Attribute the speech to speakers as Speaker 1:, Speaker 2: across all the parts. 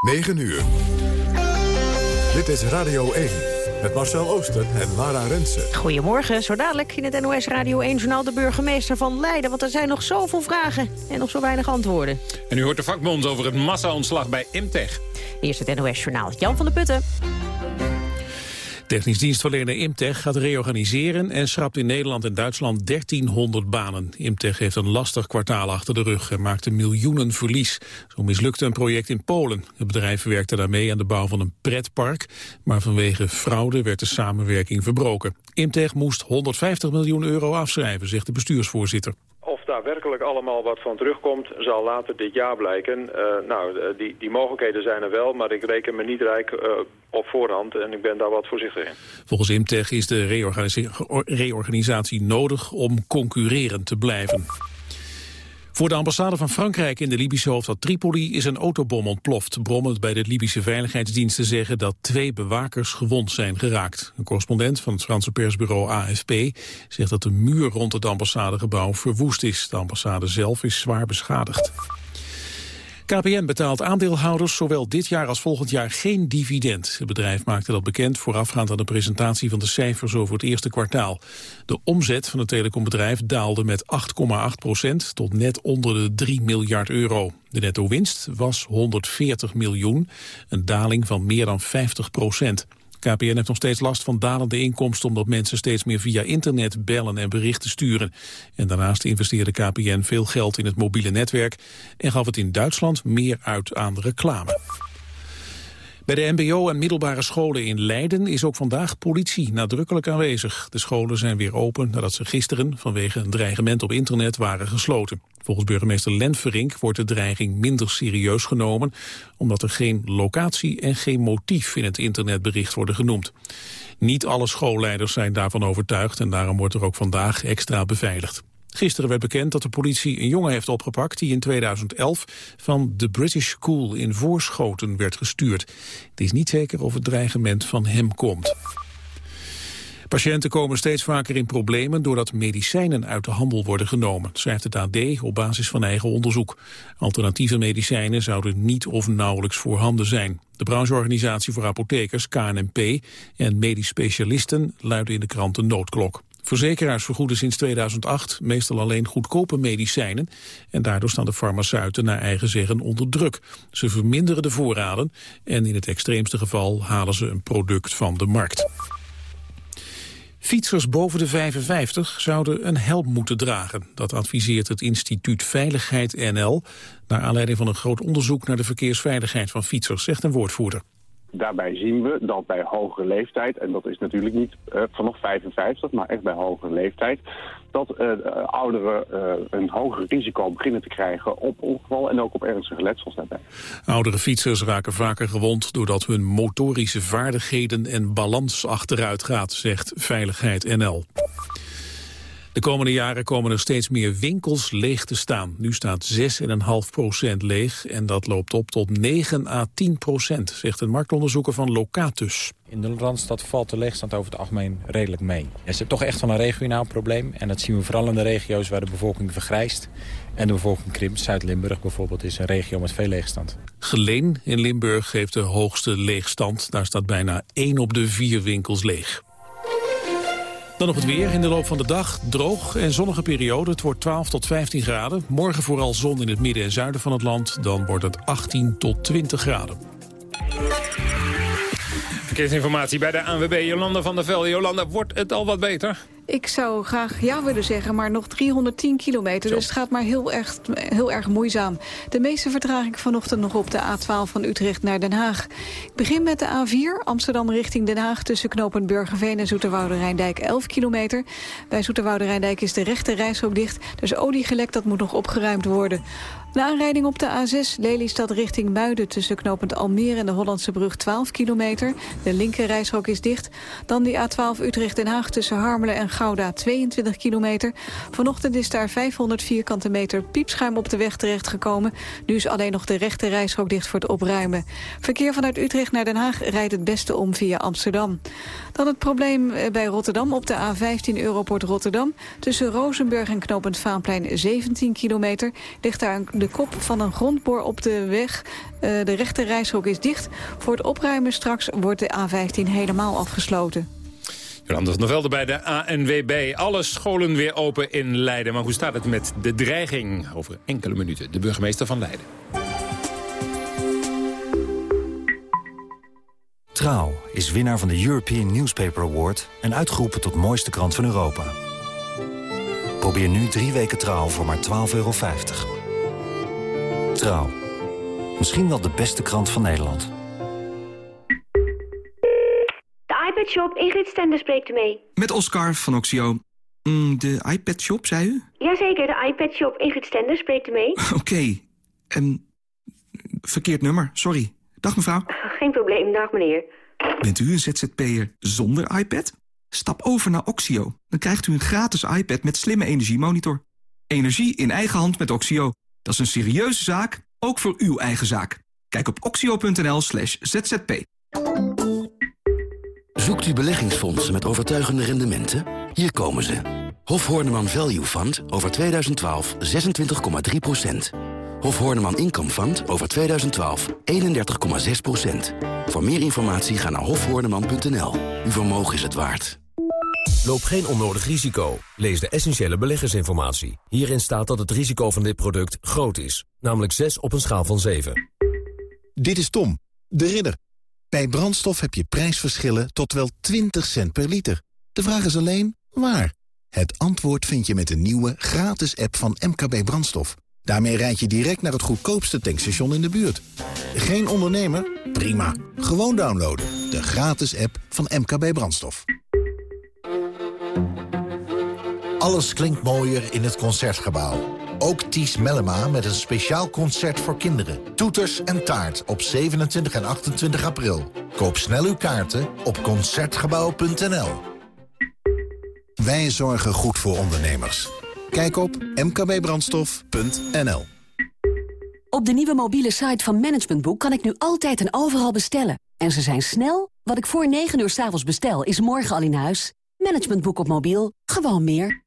Speaker 1: 9 uur. Dit is Radio 1 met Marcel Ooster en Lara Rensen.
Speaker 2: Goedemorgen, zo dadelijk in het NOS Radio 1-journaal de burgemeester van Leiden. Want er zijn nog zoveel vragen en nog zo weinig antwoorden.
Speaker 3: En u hoort de vakbond over het massa-ontslag bij Imtech.
Speaker 2: Eerst het NOS-journaal. Jan van der Putten.
Speaker 4: Technisch dienstverlener Imtech gaat reorganiseren en schrapt in Nederland en Duitsland 1300 banen. Imtech heeft een lastig kwartaal achter de rug en maakte miljoenen verlies. Zo mislukte een project in Polen. Het bedrijf werkte daarmee aan de bouw van een pretpark, maar vanwege fraude werd de samenwerking verbroken. Imtech moest 150 miljoen euro afschrijven, zegt de bestuursvoorzitter
Speaker 5: daar werkelijk allemaal wat van terugkomt, zal later dit jaar blijken. Uh, nou, eh, die, die mogelijkheden zijn er wel, maar ik reken me niet rijk uh, op voorhand en ik ben daar wat voorzichtig in.
Speaker 4: Volgens Imtech is de reorganisatie nodig om concurrerend te blijven. Voor de ambassade van Frankrijk in de Libische hoofdstad Tripoli is een autobom ontploft. Bronnen bij de Libische veiligheidsdiensten zeggen dat twee bewakers gewond zijn geraakt. Een correspondent van het Franse persbureau AFP zegt dat de muur rond het ambassadegebouw verwoest is. De ambassade zelf is zwaar beschadigd. KPN betaalt aandeelhouders zowel dit jaar als volgend jaar geen dividend. Het bedrijf maakte dat bekend voorafgaand aan de presentatie van de cijfers over het eerste kwartaal. De omzet van het telecombedrijf daalde met 8,8 procent tot net onder de 3 miljard euro. De netto winst was 140 miljoen, een daling van meer dan 50 procent. KPN heeft nog steeds last van dalende inkomsten... omdat mensen steeds meer via internet bellen en berichten sturen. En daarnaast investeerde KPN veel geld in het mobiele netwerk... en gaf het in Duitsland meer uit aan reclame. Bij de mbo en middelbare scholen in Leiden is ook vandaag politie nadrukkelijk aanwezig. De scholen zijn weer open nadat ze gisteren vanwege een dreigement op internet waren gesloten. Volgens burgemeester Lenverink wordt de dreiging minder serieus genomen... omdat er geen locatie en geen motief in het internetbericht worden genoemd. Niet alle schoolleiders zijn daarvan overtuigd... en daarom wordt er ook vandaag extra beveiligd. Gisteren werd bekend dat de politie een jongen heeft opgepakt... die in 2011 van de British School in Voorschoten werd gestuurd. Het is niet zeker of het dreigement van hem komt. Patiënten komen steeds vaker in problemen doordat medicijnen uit de handel worden genomen, schrijft het AD op basis van eigen onderzoek. Alternatieve medicijnen zouden niet of nauwelijks voorhanden zijn. De brancheorganisatie voor apothekers, KNMP, en medisch specialisten luiden in de krant een noodklok. Verzekeraars vergoeden sinds 2008 meestal alleen goedkope medicijnen en daardoor staan de farmaceuten naar eigen zeggen onder druk. Ze verminderen de voorraden en in het extreemste geval halen ze een product van de markt. Fietsers boven de 55 zouden een helm moeten dragen. Dat adviseert het instituut Veiligheid NL... naar aanleiding van een groot onderzoek naar de verkeersveiligheid van fietsers, zegt een woordvoerder.
Speaker 6: Daarbij zien we dat bij hogere leeftijd, en dat is natuurlijk niet uh, vanaf 55, maar echt bij hogere leeftijd, dat uh, ouderen uh, een hoger risico beginnen te krijgen op ongeval en ook op ernstige letsels daarbij.
Speaker 4: Oudere fietsers raken vaker gewond doordat hun motorische vaardigheden en balans achteruit gaat, zegt Veiligheid NL. De komende jaren komen er steeds meer winkels leeg te staan. Nu staat 6,5 procent leeg en dat loopt op tot 9 à 10 procent, zegt een marktonderzoeker van Locatus.
Speaker 7: In de Randstad valt de leegstand over het algemeen redelijk mee. Het is toch echt wel een regionaal probleem. En dat zien we vooral in de regio's waar de bevolking vergrijst. En de bevolking krimpt. Zuid-Limburg bijvoorbeeld is een regio met veel leegstand.
Speaker 4: Geleen in Limburg heeft de hoogste leegstand. Daar staat bijna 1 op de vier winkels leeg. Dan nog het weer. In de loop van de dag droog en zonnige periode. Het wordt 12 tot 15 graden. Morgen vooral zon in het midden en zuiden van het land. Dan wordt het 18 tot 20 graden.
Speaker 3: Verkeersinformatie bij de ANWB Jolanda van der Velde. Jolanda, wordt het al wat beter?
Speaker 8: Ik zou graag ja willen zeggen, maar nog 310 kilometer. Dus het gaat maar heel erg, heel erg moeizaam. De meeste vertraging vanochtend nog op de A12 van Utrecht naar Den Haag. Ik begin met de A4, Amsterdam richting Den Haag... tussen knopen Burgerveen en Zoeterwoude Rijndijk 11 kilometer. Bij Zoeterwoude Rijndijk is de rechte reishok dicht. Dus oliegelek dat moet nog opgeruimd worden. De aanrijding op de A6 Lelystad richting Muiden... tussen knopend Almere en de Hollandse brug 12 kilometer. De linker is dicht. Dan die A12 Utrecht-Den Haag tussen Harmelen en Gouda 22 kilometer. Vanochtend is daar 500 vierkante meter piepschuim op de weg terechtgekomen. Nu is alleen nog de rechte reishok dicht voor het opruimen. Verkeer vanuit Utrecht naar Den Haag rijdt het beste om via Amsterdam. Dan het probleem eh, bij Rotterdam op de A15 Europort Rotterdam. Tussen Rozenburg en knopend Vaanplein 17 kilometer ligt daar een de kop van een grondboor op de weg. Uh, de rechte reishok is dicht. Voor het opruimen straks wordt de A15 helemaal afgesloten.
Speaker 3: Jolanda van der Velde bij de ANWB. Alle scholen weer open in Leiden. Maar hoe staat het met de dreiging? Over enkele minuten. De burgemeester van Leiden.
Speaker 9: Trouw is winnaar van de European Newspaper Award... en uitgeroepen tot mooiste krant van Europa. Probeer nu drie weken Trouw voor maar 12,50 euro. Trouw. Misschien wel de beste krant van Nederland.
Speaker 10: De iPad Shop, Ingrid Stender spreekt u mee.
Speaker 11: Met Oscar van Oxio. Mm, de iPad Shop, zei u?
Speaker 10: Jazeker, de iPad Shop, Ingrid Stender spreekt u mee.
Speaker 11: Oké. Okay. Um, verkeerd nummer, sorry. Dag mevrouw.
Speaker 10: Geen probleem, dag meneer.
Speaker 11: Bent u een ZZP'er zonder iPad? Stap over naar Oxio. Dan krijgt u een gratis iPad met slimme energiemonitor. Energie in eigen hand met Oxio. Dat is een serieuze zaak, ook voor uw eigen zaak. Kijk op oxio.nl slash zzp.
Speaker 12: Zoekt u beleggingsfondsen met overtuigende rendementen? Hier komen ze. Hof Horneman Value Fund over 2012 26,3% Hof Horneman Income Fund over 2012 31,6% Voor meer informatie ga naar hofhoorneman.nl. Uw vermogen is het waard.
Speaker 13: Loop geen onnodig risico. Lees de essentiële beleggersinformatie. Hierin staat dat het risico van dit product groot is. Namelijk 6 op een schaal van 7.
Speaker 14: Dit is Tom, de ridder. Bij brandstof heb je prijsverschillen tot wel 20 cent per liter. De vraag is alleen, waar? Het antwoord vind je met de nieuwe gratis app van MKB Brandstof. Daarmee rijd je direct naar het goedkoopste tankstation in de buurt. Geen ondernemer? Prima. Gewoon downloaden. De gratis app van MKB Brandstof.
Speaker 15: Alles klinkt mooier in het Concertgebouw. Ook Ties Mellema met een speciaal concert voor kinderen. Toeters en taart op 27 en 28 april. Koop snel uw kaarten op Concertgebouw.nl.
Speaker 14: Wij zorgen goed voor ondernemers. Kijk op mkbbrandstof.nl.
Speaker 16: Op de nieuwe mobiele site van Management Boek kan ik nu altijd en overal bestellen. En ze zijn snel. Wat ik voor 9 uur s avonds bestel, is morgen al in huis. Management Boek op mobiel. Gewoon meer.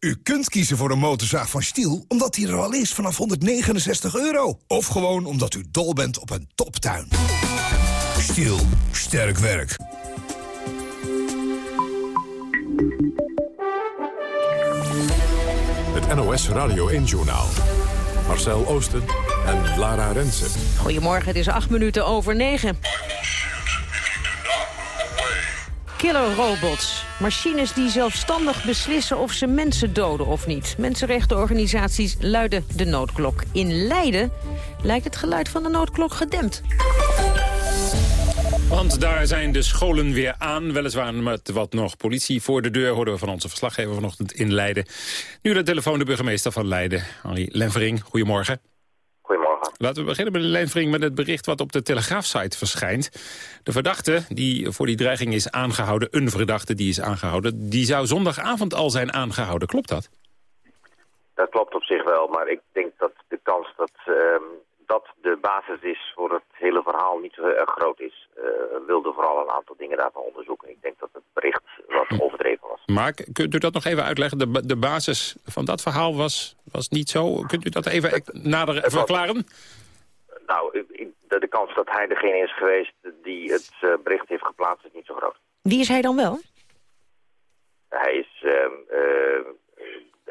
Speaker 17: U kunt kiezen voor een motorzaag van Stiel omdat die er al is vanaf 169 euro. Of gewoon omdat u dol bent op een toptuin. Stiel. Sterk werk.
Speaker 1: Het NOS Radio 1-journaal. Marcel Oosten en Lara Rensen.
Speaker 2: Goedemorgen, het is acht minuten over negen. Killer robots. Machines die zelfstandig beslissen of ze mensen doden of niet. Mensenrechtenorganisaties luiden de noodklok. In Leiden lijkt het geluid van de noodklok gedempt.
Speaker 3: Want daar zijn de scholen weer aan. Weliswaar met wat nog politie voor de deur... hoorden we van onze verslaggever vanochtend in Leiden. Nu de telefoon de burgemeester van Leiden, Henri Lenvering. Goedemorgen. Laten we beginnen, meneer Lenvering, met het bericht wat op de Telegraafsite verschijnt. De verdachte die voor die dreiging is aangehouden, een verdachte die is aangehouden... die zou zondagavond al zijn aangehouden. Klopt dat?
Speaker 18: Dat klopt op zich wel, maar ik denk dat de kans dat ehm, dat de basis is voor het hele verhaal niet zo erg groot is. Uh, wilde vooral een aantal dingen daarvan onderzoeken. Ik denk dat het bericht wat hm. overdreven was.
Speaker 3: Maar kunt u dat nog even uitleggen? De, de basis van dat verhaal was, was niet zo. Kunt u dat even nader verklaren?
Speaker 18: Nou, de, de, kans dat hij degene is geweest die het uh, bericht heeft geplaatst is niet zo groot.
Speaker 2: Wie is hij dan wel?
Speaker 18: Hij is uh,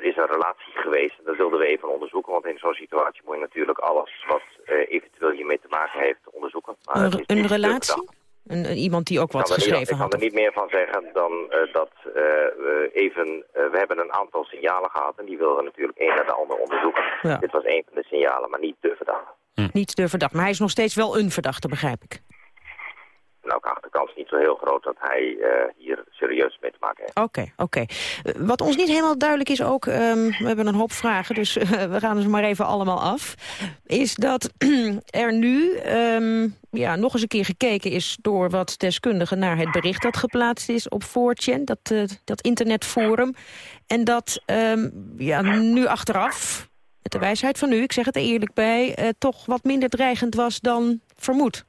Speaker 18: er is een relatie geweest. En dat wilden we even onderzoeken. Want in zo'n situatie moet je natuurlijk alles wat uh, eventueel hiermee te maken heeft onderzoeken.
Speaker 2: Maar een, een relatie? Een, iemand die ook wat geschreven had?
Speaker 18: Ik kan er niet meer van zeggen dan uh, dat uh, we even... we hebben een aantal signalen gehad en die wilden we natuurlijk een naar de ander onderzoeken. Ja. Dit was een van de signalen, maar niet de verdachte.
Speaker 2: Hm. Niet de verdachte, maar hij is nog steeds wel een verdachte, begrijp ik.
Speaker 18: Nou, ik de kans niet zo heel groot dat hij uh, hier serieus mee te maken heeft.
Speaker 2: Oké, oké. Eh, wat ons niet helemaal duidelijk is ook, um, we hebben een hoop vragen, dus uh, we gaan ze maar even allemaal af. Is dat er nu um, ja, nog eens een keer gekeken is door wat deskundigen naar het bericht dat geplaatst is op 4chan, dat, uh, dat internetforum. En dat um, ja, nu achteraf, met de wijsheid van u, ik zeg het er eerlijk bij, toch wat minder dreigend was dan vermoed.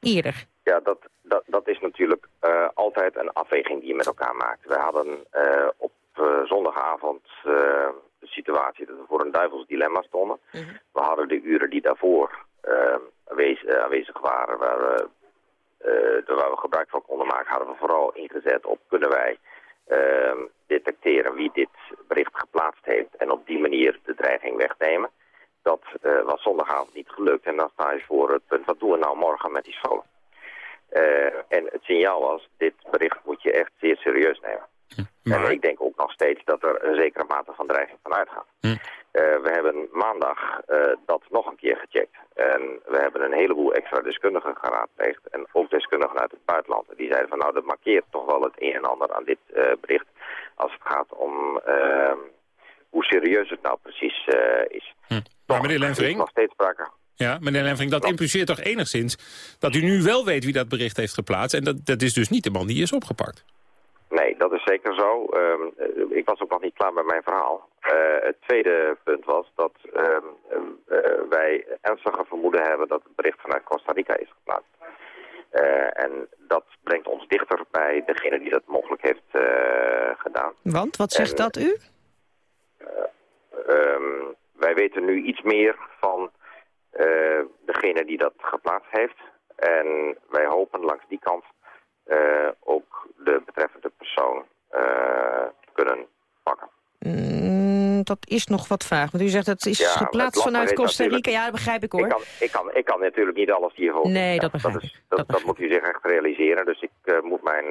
Speaker 2: Eerder.
Speaker 18: Ja, dat, dat, dat is natuurlijk uh, altijd een afweging die je met elkaar maakt. We hadden uh, op uh, zondagavond de situatie dat we voor een duivels dilemma stonden. We hadden de uren die daarvoor aanwezig, aanwezig waren, waar we, waar we gebruik van konden maken, hadden we vooral ingezet op kunnen wij ehm, detecteren wie dit bericht geplaatst heeft en op die manier de dreiging wegnemen. Dat was zondagavond niet gelukt en dan sta je voor het punt, wat doen we nou morgen met die scholen? Uh, en het signaal was, dit bericht moet je echt zeer serieus nemen. Maar... En ik denk ook nog steeds dat er een zekere mate van dreiging van uitgaat.
Speaker 3: Hm.
Speaker 18: Uh, we hebben maandag uh, dat nog een keer gecheckt. En we hebben een heleboel extra deskundigen geraadpleegd. En ook deskundigen uit het buitenland. En die zeiden van nou, dat markeert toch wel het een en ander aan dit uh, bericht. Als het gaat om ehm, hoe serieus het nou precies is.
Speaker 3: Hm. Maar meneer Lenvering...
Speaker 18: nog steeds sprake.
Speaker 3: Ja, meneer Lenvering, dat impliceert toch enigszins dat u nu wel weet wie dat bericht heeft geplaatst. En dat, dat is dus niet de man die is opgepakt.
Speaker 18: Nee, dat is zeker zo. Um, ik was ook nog niet klaar met mijn verhaal. Uh, het tweede punt was dat um, uh, wij ernstige vermoeden hebben dat het bericht vanuit Costa Rica is geplaatst. Uh, en dat brengt ons dichter bij degene die dat mogelijk heeft gedaan.
Speaker 2: Want, wat zegt en, dat u?
Speaker 18: Um, wij weten nu iets meer van degene die dat geplaatst heeft. En wij hopen langs die kant uh, ook de betreffende persoon te kunnen pakken.
Speaker 2: Mm, dat is nog wat vaag, want u zegt dat het is ja, geplaatst vanuit Costa Rica. Ja, dat begrijp ik hoor.
Speaker 18: Ik kan, ik kan, ik kan natuurlijk niet alles hiervoor.
Speaker 2: Nee, dat begrijp
Speaker 18: dat, is,
Speaker 2: ik.
Speaker 18: dat,
Speaker 2: dat,
Speaker 18: dat, moet u zich echt realiseren, dus ik uh, moet mijn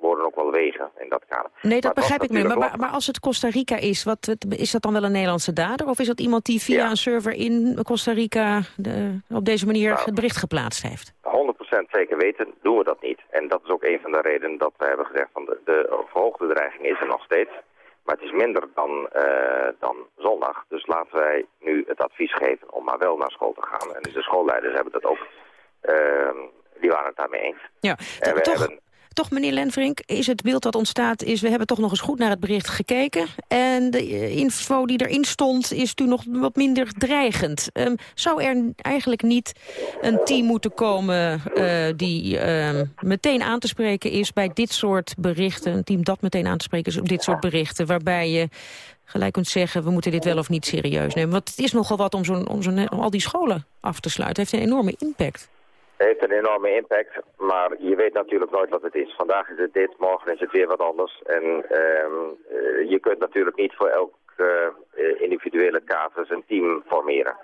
Speaker 18: woorden ook wel wegen in dat kader.
Speaker 2: Nee, dat begrijp ik meer. Maar, maar, maar, als het Costa Rica is, wat, is dat dan wel een Nederlandse dader? Of is dat iemand die via ja. een server in Costa Rica de, op deze manier nou, het bericht geplaatst heeft?
Speaker 18: 100% zeker weten doen we dat niet. En dat is ook een van de redenen dat we hebben gezegd van de, de verhoogde dreiging is er nog steeds. Maar het is minder dan, uh, dan zondag. Dus laten wij nu het advies geven om maar wel naar school te gaan. En de schoolleiders hebben dat ook, uh, die waren het daarmee eens.
Speaker 2: Ja,
Speaker 18: en we
Speaker 2: toch,
Speaker 18: hebben,
Speaker 2: toch meneer Lenvrink, is het beeld dat ontstaat... is we hebben toch nog eens goed naar het bericht gekeken... en de info die erin stond is toen nog wat minder dreigend. Um, zou er eigenlijk niet een team moeten komen... Uh, die uh, meteen aan te spreken is bij dit soort berichten... een team dat meteen aan te spreken is op dit soort berichten... waarbij je gelijk kunt zeggen, we moeten dit wel of niet serieus nemen. Want het is nogal wat om, zo'n om, om al die scholen af te sluiten. Het heeft een enorme impact.
Speaker 18: Het heeft een enorme impact, maar je weet natuurlijk nooit wat het is. Vandaag is het dit, morgen is het weer wat anders. En um, uh, je kunt natuurlijk niet voor elk uh, individuele casus een team formeren.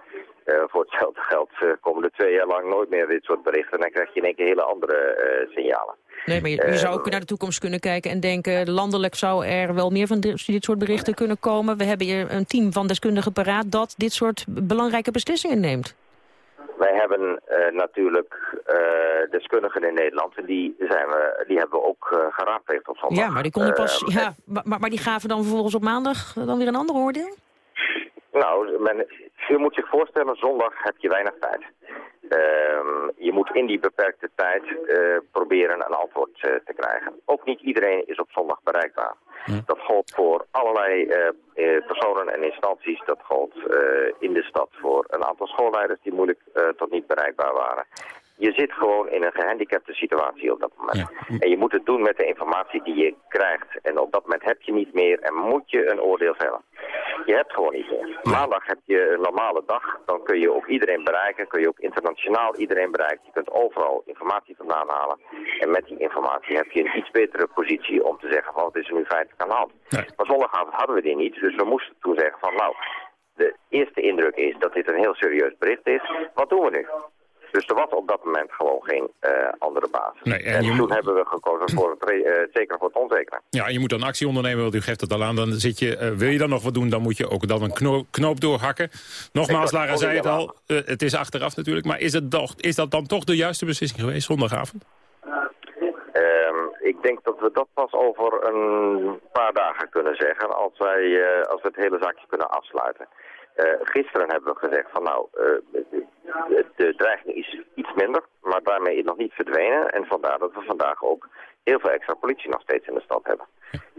Speaker 18: Uh, voor hetzelfde geld komen er twee jaar lang nooit meer dit soort berichten. En dan krijg je in één keer hele andere signalen.
Speaker 2: Nee, maar je, je zou ook naar de toekomst kunnen kijken en denken... landelijk zou er wel meer van dit soort berichten kunnen komen. We hebben hier een team van deskundigen paraat dat dit soort belangrijke beslissingen neemt.
Speaker 18: Wij hebben uh, natuurlijk uh, deskundigen in Nederland en die, zijn we, die hebben we ook uh, geraadpleegd op zondag.
Speaker 2: Ja, maar die konden pas, ja, maar, maar die gaven dan vervolgens op maandag dan weer een ander oordeel?
Speaker 18: Nou, men, u moet zich voorstellen, zondag heb je weinig tijd. Uh, je moet in die beperkte tijd uh, proberen een antwoord uh, te krijgen. Ook niet iedereen is op zondag bereikbaar. Hm. Dat geldt voor allerlei uh, personen en instanties. Dat geldt in de stad voor een aantal schoolleiders die moeilijk tot niet bereikbaar waren. Je zit gewoon in een gehandicapte situatie op dat moment. Ja. En je moet het doen met de informatie die je krijgt. En op dat moment heb je niet meer en moet je een oordeel vellen. Je hebt gewoon niet meer. Maandag heb je een normale dag. Dan kun je ook iedereen bereiken. Kun je ook internationaal iedereen bereiken. Je kunt overal informatie vandaan halen. En met die informatie heb je een iets betere positie om te zeggen van wat is er nu feitelijk aan de hand. Maar zondagavond hadden we die niet. Dus we moesten toen zeggen van nou, de eerste indruk is dat dit een heel serieus bericht is. Wat doen we nu? Dus er was op dat moment gewoon geen uh, andere basis.
Speaker 3: Nee, en
Speaker 18: en toen
Speaker 3: moet-
Speaker 18: hebben we gekozen voor het, uh, zeker voor het onzekere.
Speaker 3: Ja, je moet dan actie ondernemen, want u geeft het al aan. Dan zit je, uh, wil je dan nog wat doen, dan moet je ook dan een knoop, knoop doorhakken. Nogmaals, Lara zei het al, het is achteraf natuurlijk. Maar is, het toch, is dat dan toch de juiste beslissing geweest, zondagavond?
Speaker 18: Ehm, ik denk dat we dat pas over een paar dagen kunnen zeggen, als, wij, eh, als we het hele zaakje kunnen afsluiten. Eh, gisteren hebben we gezegd van nou, eh, de, dreiging is iets minder, maar daarmee is het nog niet verdwenen. En vandaar dat we vandaag ook heel veel extra politie nog steeds in de stad hebben.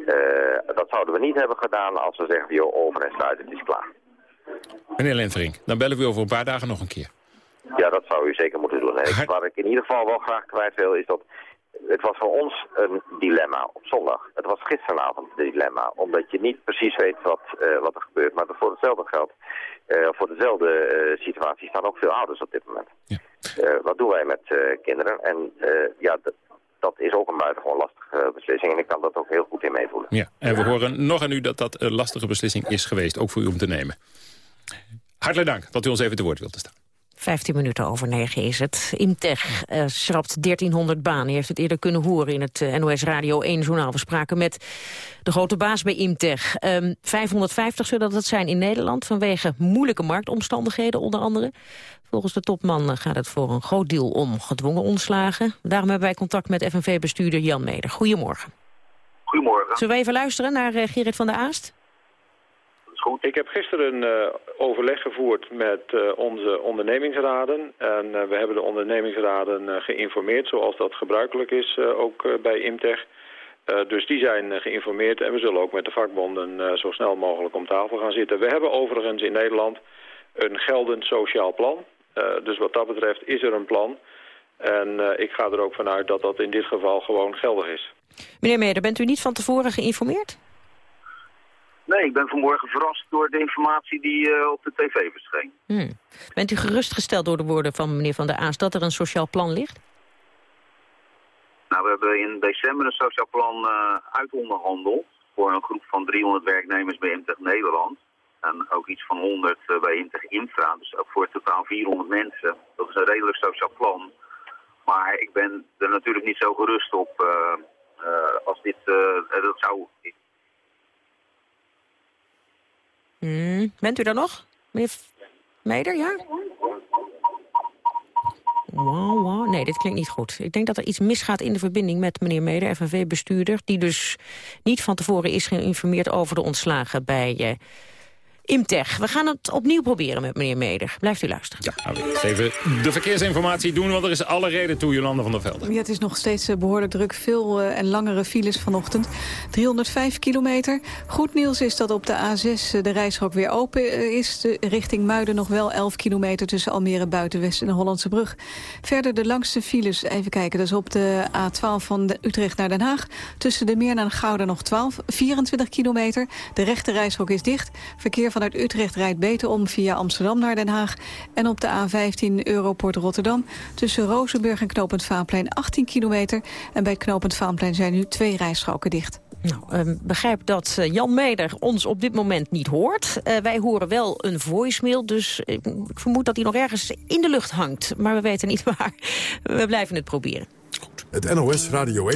Speaker 18: Eh, dat zouden we niet hebben gedaan als we zeggen, joh, over en sluit, het is klaar.
Speaker 3: Meneer Lenterink, dan bellen we u over een paar dagen nog een keer.
Speaker 18: Ja, dat zou u zeker moeten doen. En waar ik in ieder geval wel graag kwijt wil, is dat het was voor ons een dilemma op zondag. Het was gisteravond een dilemma, omdat je niet precies weet wat, uh, wat er gebeurt. Maar voor hetzelfde geld, uh, voor dezelfde uh, situatie staan ook veel ouders op dit moment. Ja. wat doen wij met kinderen? En ja, dat is ook een buitengewoon lastige beslissing. En ik kan dat ook heel goed in meevoelen.
Speaker 3: Ja, en we horen nog aan u dat dat een lastige beslissing is geweest. Ook voor u om te nemen. Hartelijk dank dat u ons even te woord wilt staan.
Speaker 2: 15 minuten over 9 is het. Imtech uh, schrapt 1300 banen. Je heeft het eerder kunnen horen in het uh, NOS Radio 1 journaal. We spraken met de grote baas bij Imtech. Um, 550 zullen dat zijn in Nederland vanwege moeilijke marktomstandigheden onder andere. Volgens de topman eh, gaat het voor een groot deel om gedwongen ontslagen. Daarom hebben wij contact met FNV-bestuurder Jan Meder. Goedemorgen.
Speaker 19: Goedemorgen.
Speaker 2: Zullen we even luisteren naar uh, Gerrit van der Aast?
Speaker 5: Ik heb gisteren een uh, overleg gevoerd met uh, onze ondernemingsraden. En uh, we hebben de ondernemingsraden geïnformeerd, zoals dat gebruikelijk is ook bij Imtech. dus die zijn geïnformeerd en we zullen ook met de vakbonden zo snel mogelijk om tafel gaan zitten. We hebben overigens in Nederland een geldend sociaal plan. dus wat dat betreft is er een plan. En ik ga er ook vanuit dat dat in dit geval gewoon geldig is.
Speaker 2: Meneer Meder, bent u niet van tevoren geïnformeerd?
Speaker 19: Nee, ik ben vanmorgen verrast door de informatie die uh, op de tv verscheen.
Speaker 2: Hmm. Bent u gerustgesteld door de woorden van meneer Van der Aas dat er een sociaal plan ligt?
Speaker 19: Nou, we hebben in december een sociaal plan uh, uitonderhandeld voor een groep van 300 werknemers bij Imtech Nederland. En ook iets van 100 uh, eh, bij Imtech Infra, dus ook voor totaal 400 mensen. Dat is een redelijk sociaal plan. Maar ik ben er natuurlijk niet zo gerust op als dit, dat zou
Speaker 2: Hmm. Bent u daar nog, meneer Meder, ja? Nee, dit klinkt niet goed. Ik denk dat er iets misgaat in de verbinding met meneer Meder, FNV-bestuurder... die dus niet van tevoren is geïnformeerd over de ontslagen bij... Uh, Imtech. We gaan het opnieuw proberen met meneer Meder. Blijft u luisteren.
Speaker 3: Ja, nou, even de verkeersinformatie doen, want er is alle reden toe, Jolanda van der Velde.
Speaker 8: Ja, het is nog steeds eh, behoorlijk druk. Veel uh, en langere files vanochtend. 305 kilometer. Goed nieuws is dat op de A6 uh, de reishok weer open is. De, richting Muiden nog wel 11 kilometer tussen Almere Buitenwest en de Hollandse Brug. Verder de langste files, even kijken, dat is op de A12 van de Utrecht naar Den Haag. Tussen de Meer en Gouda nog 12, 24 kilometer. De rechte reishok is dicht. Verkeer vanuit Utrecht rijdt beter om via Amsterdam naar Den Haag. En op de A15 Europort Rotterdam tussen Rozenburg en Knopend Vaanplein 18 kilometer. En bij Knopend Vaanplein zijn nu twee rijstroken dicht.
Speaker 2: Nou, uh, begrijp dat uh, Jan Meder ons op dit moment niet hoort. Uh, wij horen wel een voicemail, dus ik vermoed dat hij nog ergens in de lucht hangt. Maar we weten niet waar. We blijven het proberen.
Speaker 1: Goed. Het NOS Radio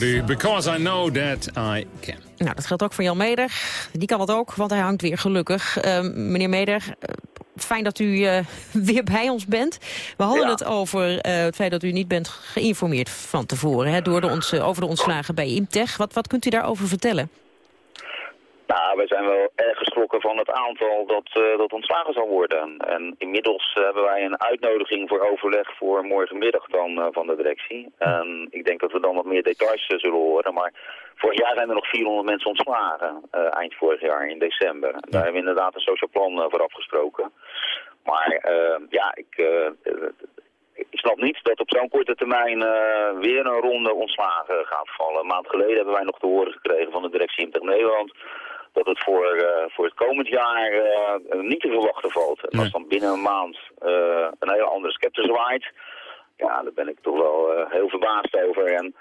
Speaker 1: 1-journaal.
Speaker 3: Because I Know That I Can.
Speaker 2: Nou, dat geldt ook voor Jan Meder. Die kan het ook, want hij hangt weer gelukkig. Uh, meneer Meder, uh, fijn dat u uh, weer bij ons bent. We hadden ja. het over uh, het feit dat u niet bent geïnformeerd van tevoren... Hè, door de ons, over de ontslagen bij Imtech. Wat, wat kunt u daarover vertellen?
Speaker 19: Nou, wij zijn wel erg geschrokken van het aantal dat, uh, dat ontslagen zal worden. En inmiddels uh, hebben wij een uitnodiging voor overleg voor morgenmiddag dan uh, van de directie. En ik denk dat we dan wat meer details zullen horen. Maar Vorig jaar zijn er nog 400 mensen ontslagen, eh, eind vorig jaar in december. Daar hebben we inderdaad een sociaal plan voor afgesproken. Maar ja, ik, ik snap niet dat op zo'n korte termijn weer een ronde ontslagen gaat vallen. Een maand geleden hebben wij nog te horen gekregen van de directie Imtech Nederland dat het voor, uh, voor het komend jaar uh, niet te verwachten valt. En als dan binnen een maand uh, een hele andere scepter zwaait, ja, daar ben ik toch wel heel verbaasd over. En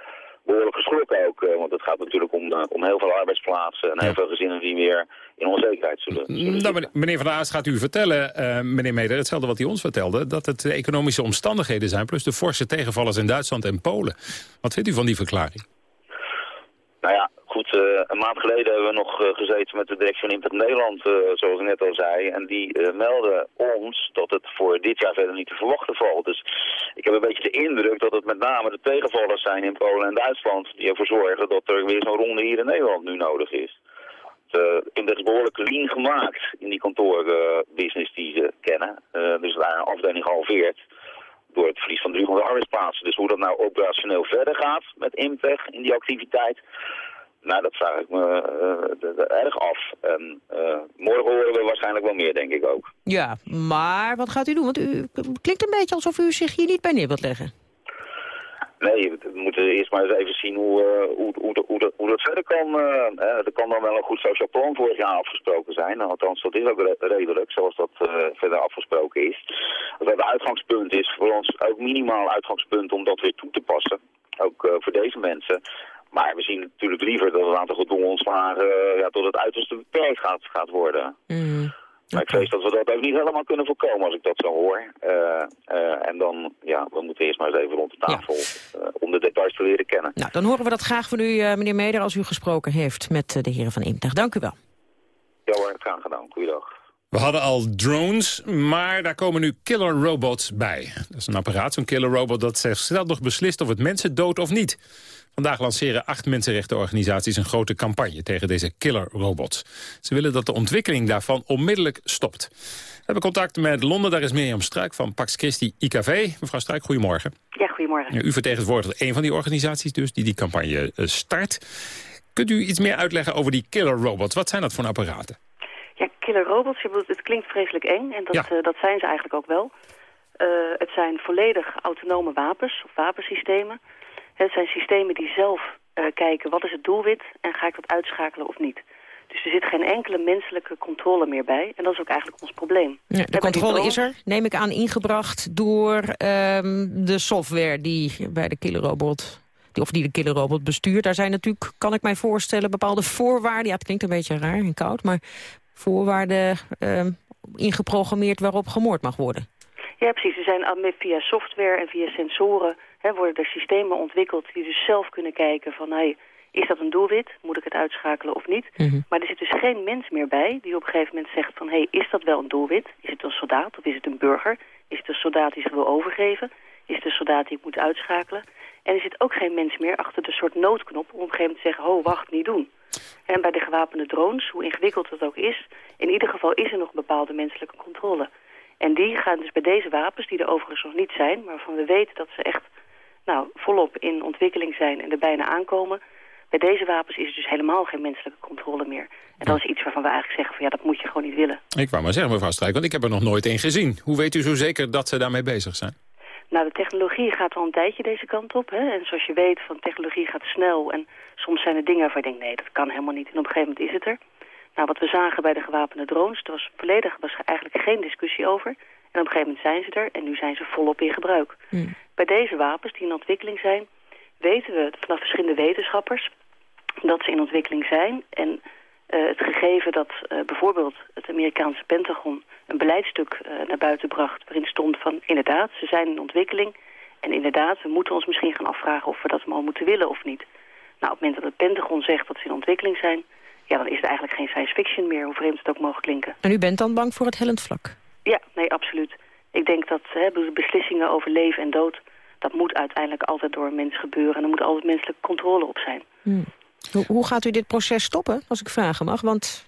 Speaker 19: behoorlijk geschrokken ook, want het gaat natuurlijk om, om heel veel arbeidsplaatsen en heel veel gezinnen die weer in onzekerheid zullen, zullen
Speaker 3: nou, Meneer Van der Aast gaat u vertellen, meneer Meder, hetzelfde wat hij ons vertelde, dat het economische omstandigheden zijn, plus de forse tegenvallers in Duitsland en Polen. Wat vindt u van die verklaring?
Speaker 19: Nou ja, goed, uh, een maand geleden hebben we nog uh, gezeten met de directie van Impact Nederland, uh, zoals ik net al zei. En die melden ons dat het voor dit jaar verder niet te verwachten valt. Dus ik heb een beetje de indruk dat het met name de tegenvallers zijn in Polen en Duitsland... die ervoor zorgen dat er weer zo'n ronde hier in Nederland nu nodig is. Het is behoorlijk lean gemaakt in die kantoorbusiness die ze kennen. dus daar een afdeling gehalveerd door het verlies van 300 arbeidsplaatsen. Dus hoe dat nou operationeel verder gaat met Imtech in die activiteit... Nou, dat vraag ik me uh, erg af. En uh, morgen horen we waarschijnlijk wel meer, denk ik ook.
Speaker 2: Ja, maar wat gaat u doen? Want u klinkt een beetje alsof u zich hier niet bij neer wilt leggen.
Speaker 19: Nee, we moeten eerst maar eens even zien hoe, uh, hoe, hoe, hoe, hoe, dat verder kan. Er kan dan wel een goed sociaal plan vorig jaar afgesproken zijn. Althans, dat is ook redelijk, zoals dat verder afgesproken is. Dat het uitgangspunt is voor ons ook minimaal uitgangspunt om dat weer toe te passen. Ook voor deze mensen. Maar we zien natuurlijk liever dat het aantal gedwongen ontslagen ja, tot het uiterste beperkt gaat, gaat worden. Mm. Maar ik vrees dat we dat ook niet helemaal kunnen voorkomen als ik dat zo hoor. Uh, uh, en dan, ja, we moeten eerst maar eens even rond de tafel ja. uh, om de details te leren kennen.
Speaker 2: Nou, dan horen we dat graag van u, meneer Meder, als u gesproken heeft met de heren van Imtech. Dank u wel.
Speaker 19: Ja hoor, graag gedaan. Goeiedag.
Speaker 3: We hadden al drones, maar daar komen nu killer robots bij. Dat is een apparaat, zo'n killer robot, dat zelf nog beslist of het mensen doodt of niet. Vandaag lanceren acht mensenrechtenorganisaties een grote campagne tegen deze killer-robots. Ze willen dat de ontwikkeling daarvan onmiddellijk stopt. We hebben contact met Londen, daar is Mirjam Struik van Pax Christi IKV. Mevrouw Struik, goedemorgen.
Speaker 20: Ja, goedemorgen.
Speaker 3: U vertegenwoordigt een van die organisaties dus die die campagne eh, start. Kunt u iets meer uitleggen over die killer-robots? Wat zijn dat voor apparaten?
Speaker 20: Ja, killer-robots, het klinkt vreselijk eng en dat, ja. uh, dat zijn ze eigenlijk ook wel. Uh, het zijn volledig autonome wapens of wapensystemen het zijn systemen die zelf uh, kijken wat is het doelwit en ga ik dat uitschakelen of niet. Dus er zit geen enkele menselijke controle meer bij. En dat is ook eigenlijk ons probleem.
Speaker 2: Ja, de controle is er, neem ik aan, ingebracht door um, de software die bij de killerrobot... of die de killerrobot bestuurt. Daar zijn natuurlijk, kan ik mij voorstellen, bepaalde voorwaarden. Ja, het klinkt een beetje raar en koud, maar voorwaarden um, ingeprogrammeerd waarop gemoord mag worden.
Speaker 20: Ja, precies. Er zijn via software en via sensoren hè, worden er systemen ontwikkeld die dus zelf kunnen kijken van... Hey, is dat een doelwit? Moet ik het uitschakelen of niet?
Speaker 2: Mhm.
Speaker 20: Maar er zit dus geen mens meer bij die op een gegeven moment zegt van... hé, hey, is dat wel een doelwit? Is het een soldaat of is het een burger? Is het een soldaat die zich wil overgeven? Is het een soldaat die ik moet uitschakelen? En er zit ook geen mens meer achter de soort noodknop om op een gegeven moment te zeggen... oh, wacht, niet doen. En bij de gewapende drones, hoe ingewikkeld dat ook is... in ieder geval is er nog een bepaalde menselijke controle. En die gaan dus bij deze wapens, die er overigens nog niet zijn... maar waarvan we weten dat ze echt nou, volop in ontwikkeling zijn en er bijna aankomen... bij deze wapens is er dus helemaal geen menselijke controle meer. En dat is iets waarvan we eigenlijk zeggen van ja, dat moet je gewoon niet willen.
Speaker 3: Ik wou maar zeggen, mevrouw Strijk, want ik heb er nog nooit één gezien. Hoe weet u zo zeker dat ze daarmee bezig zijn?
Speaker 20: Nou, de technologie gaat al een tijdje deze kant op. Hè? En zoals je weet, van technologie gaat snel. En soms zijn er dingen waarvan je denkt, nee, dat kan helemaal niet. En op een gegeven moment is het er. Nou, wat we zagen bij de gewapende drones, er was volledig was er eigenlijk geen discussie over. En op een gegeven moment zijn ze er en nu zijn ze volop in gebruik.
Speaker 2: Hmm.
Speaker 20: Bij deze wapens die in ontwikkeling zijn, weten we vanaf verschillende wetenschappers dat ze in ontwikkeling zijn. En uh, het gegeven dat uh, bijvoorbeeld het Amerikaanse Pentagon een beleidstuk uh, naar buiten bracht... waarin stond van inderdaad, ze zijn in ontwikkeling... en inderdaad, we moeten ons misschien gaan afvragen of we dat maar moeten willen of niet. Nou, op het moment dat het Pentagon zegt dat ze in ontwikkeling zijn... ja, dan is het eigenlijk geen science fiction meer, hoe vreemd het ook mogen klinken.
Speaker 2: En u bent dan bang voor het hellend vlak?
Speaker 20: Ja, nee, absoluut. Ik denk dat hè, beslissingen over leven en dood... dat moet uiteindelijk altijd door een mens gebeuren. En er moet altijd menselijke controle op zijn.
Speaker 2: Hmm. Hoe, hoe, gaat u dit proces stoppen, als ik vragen mag? Want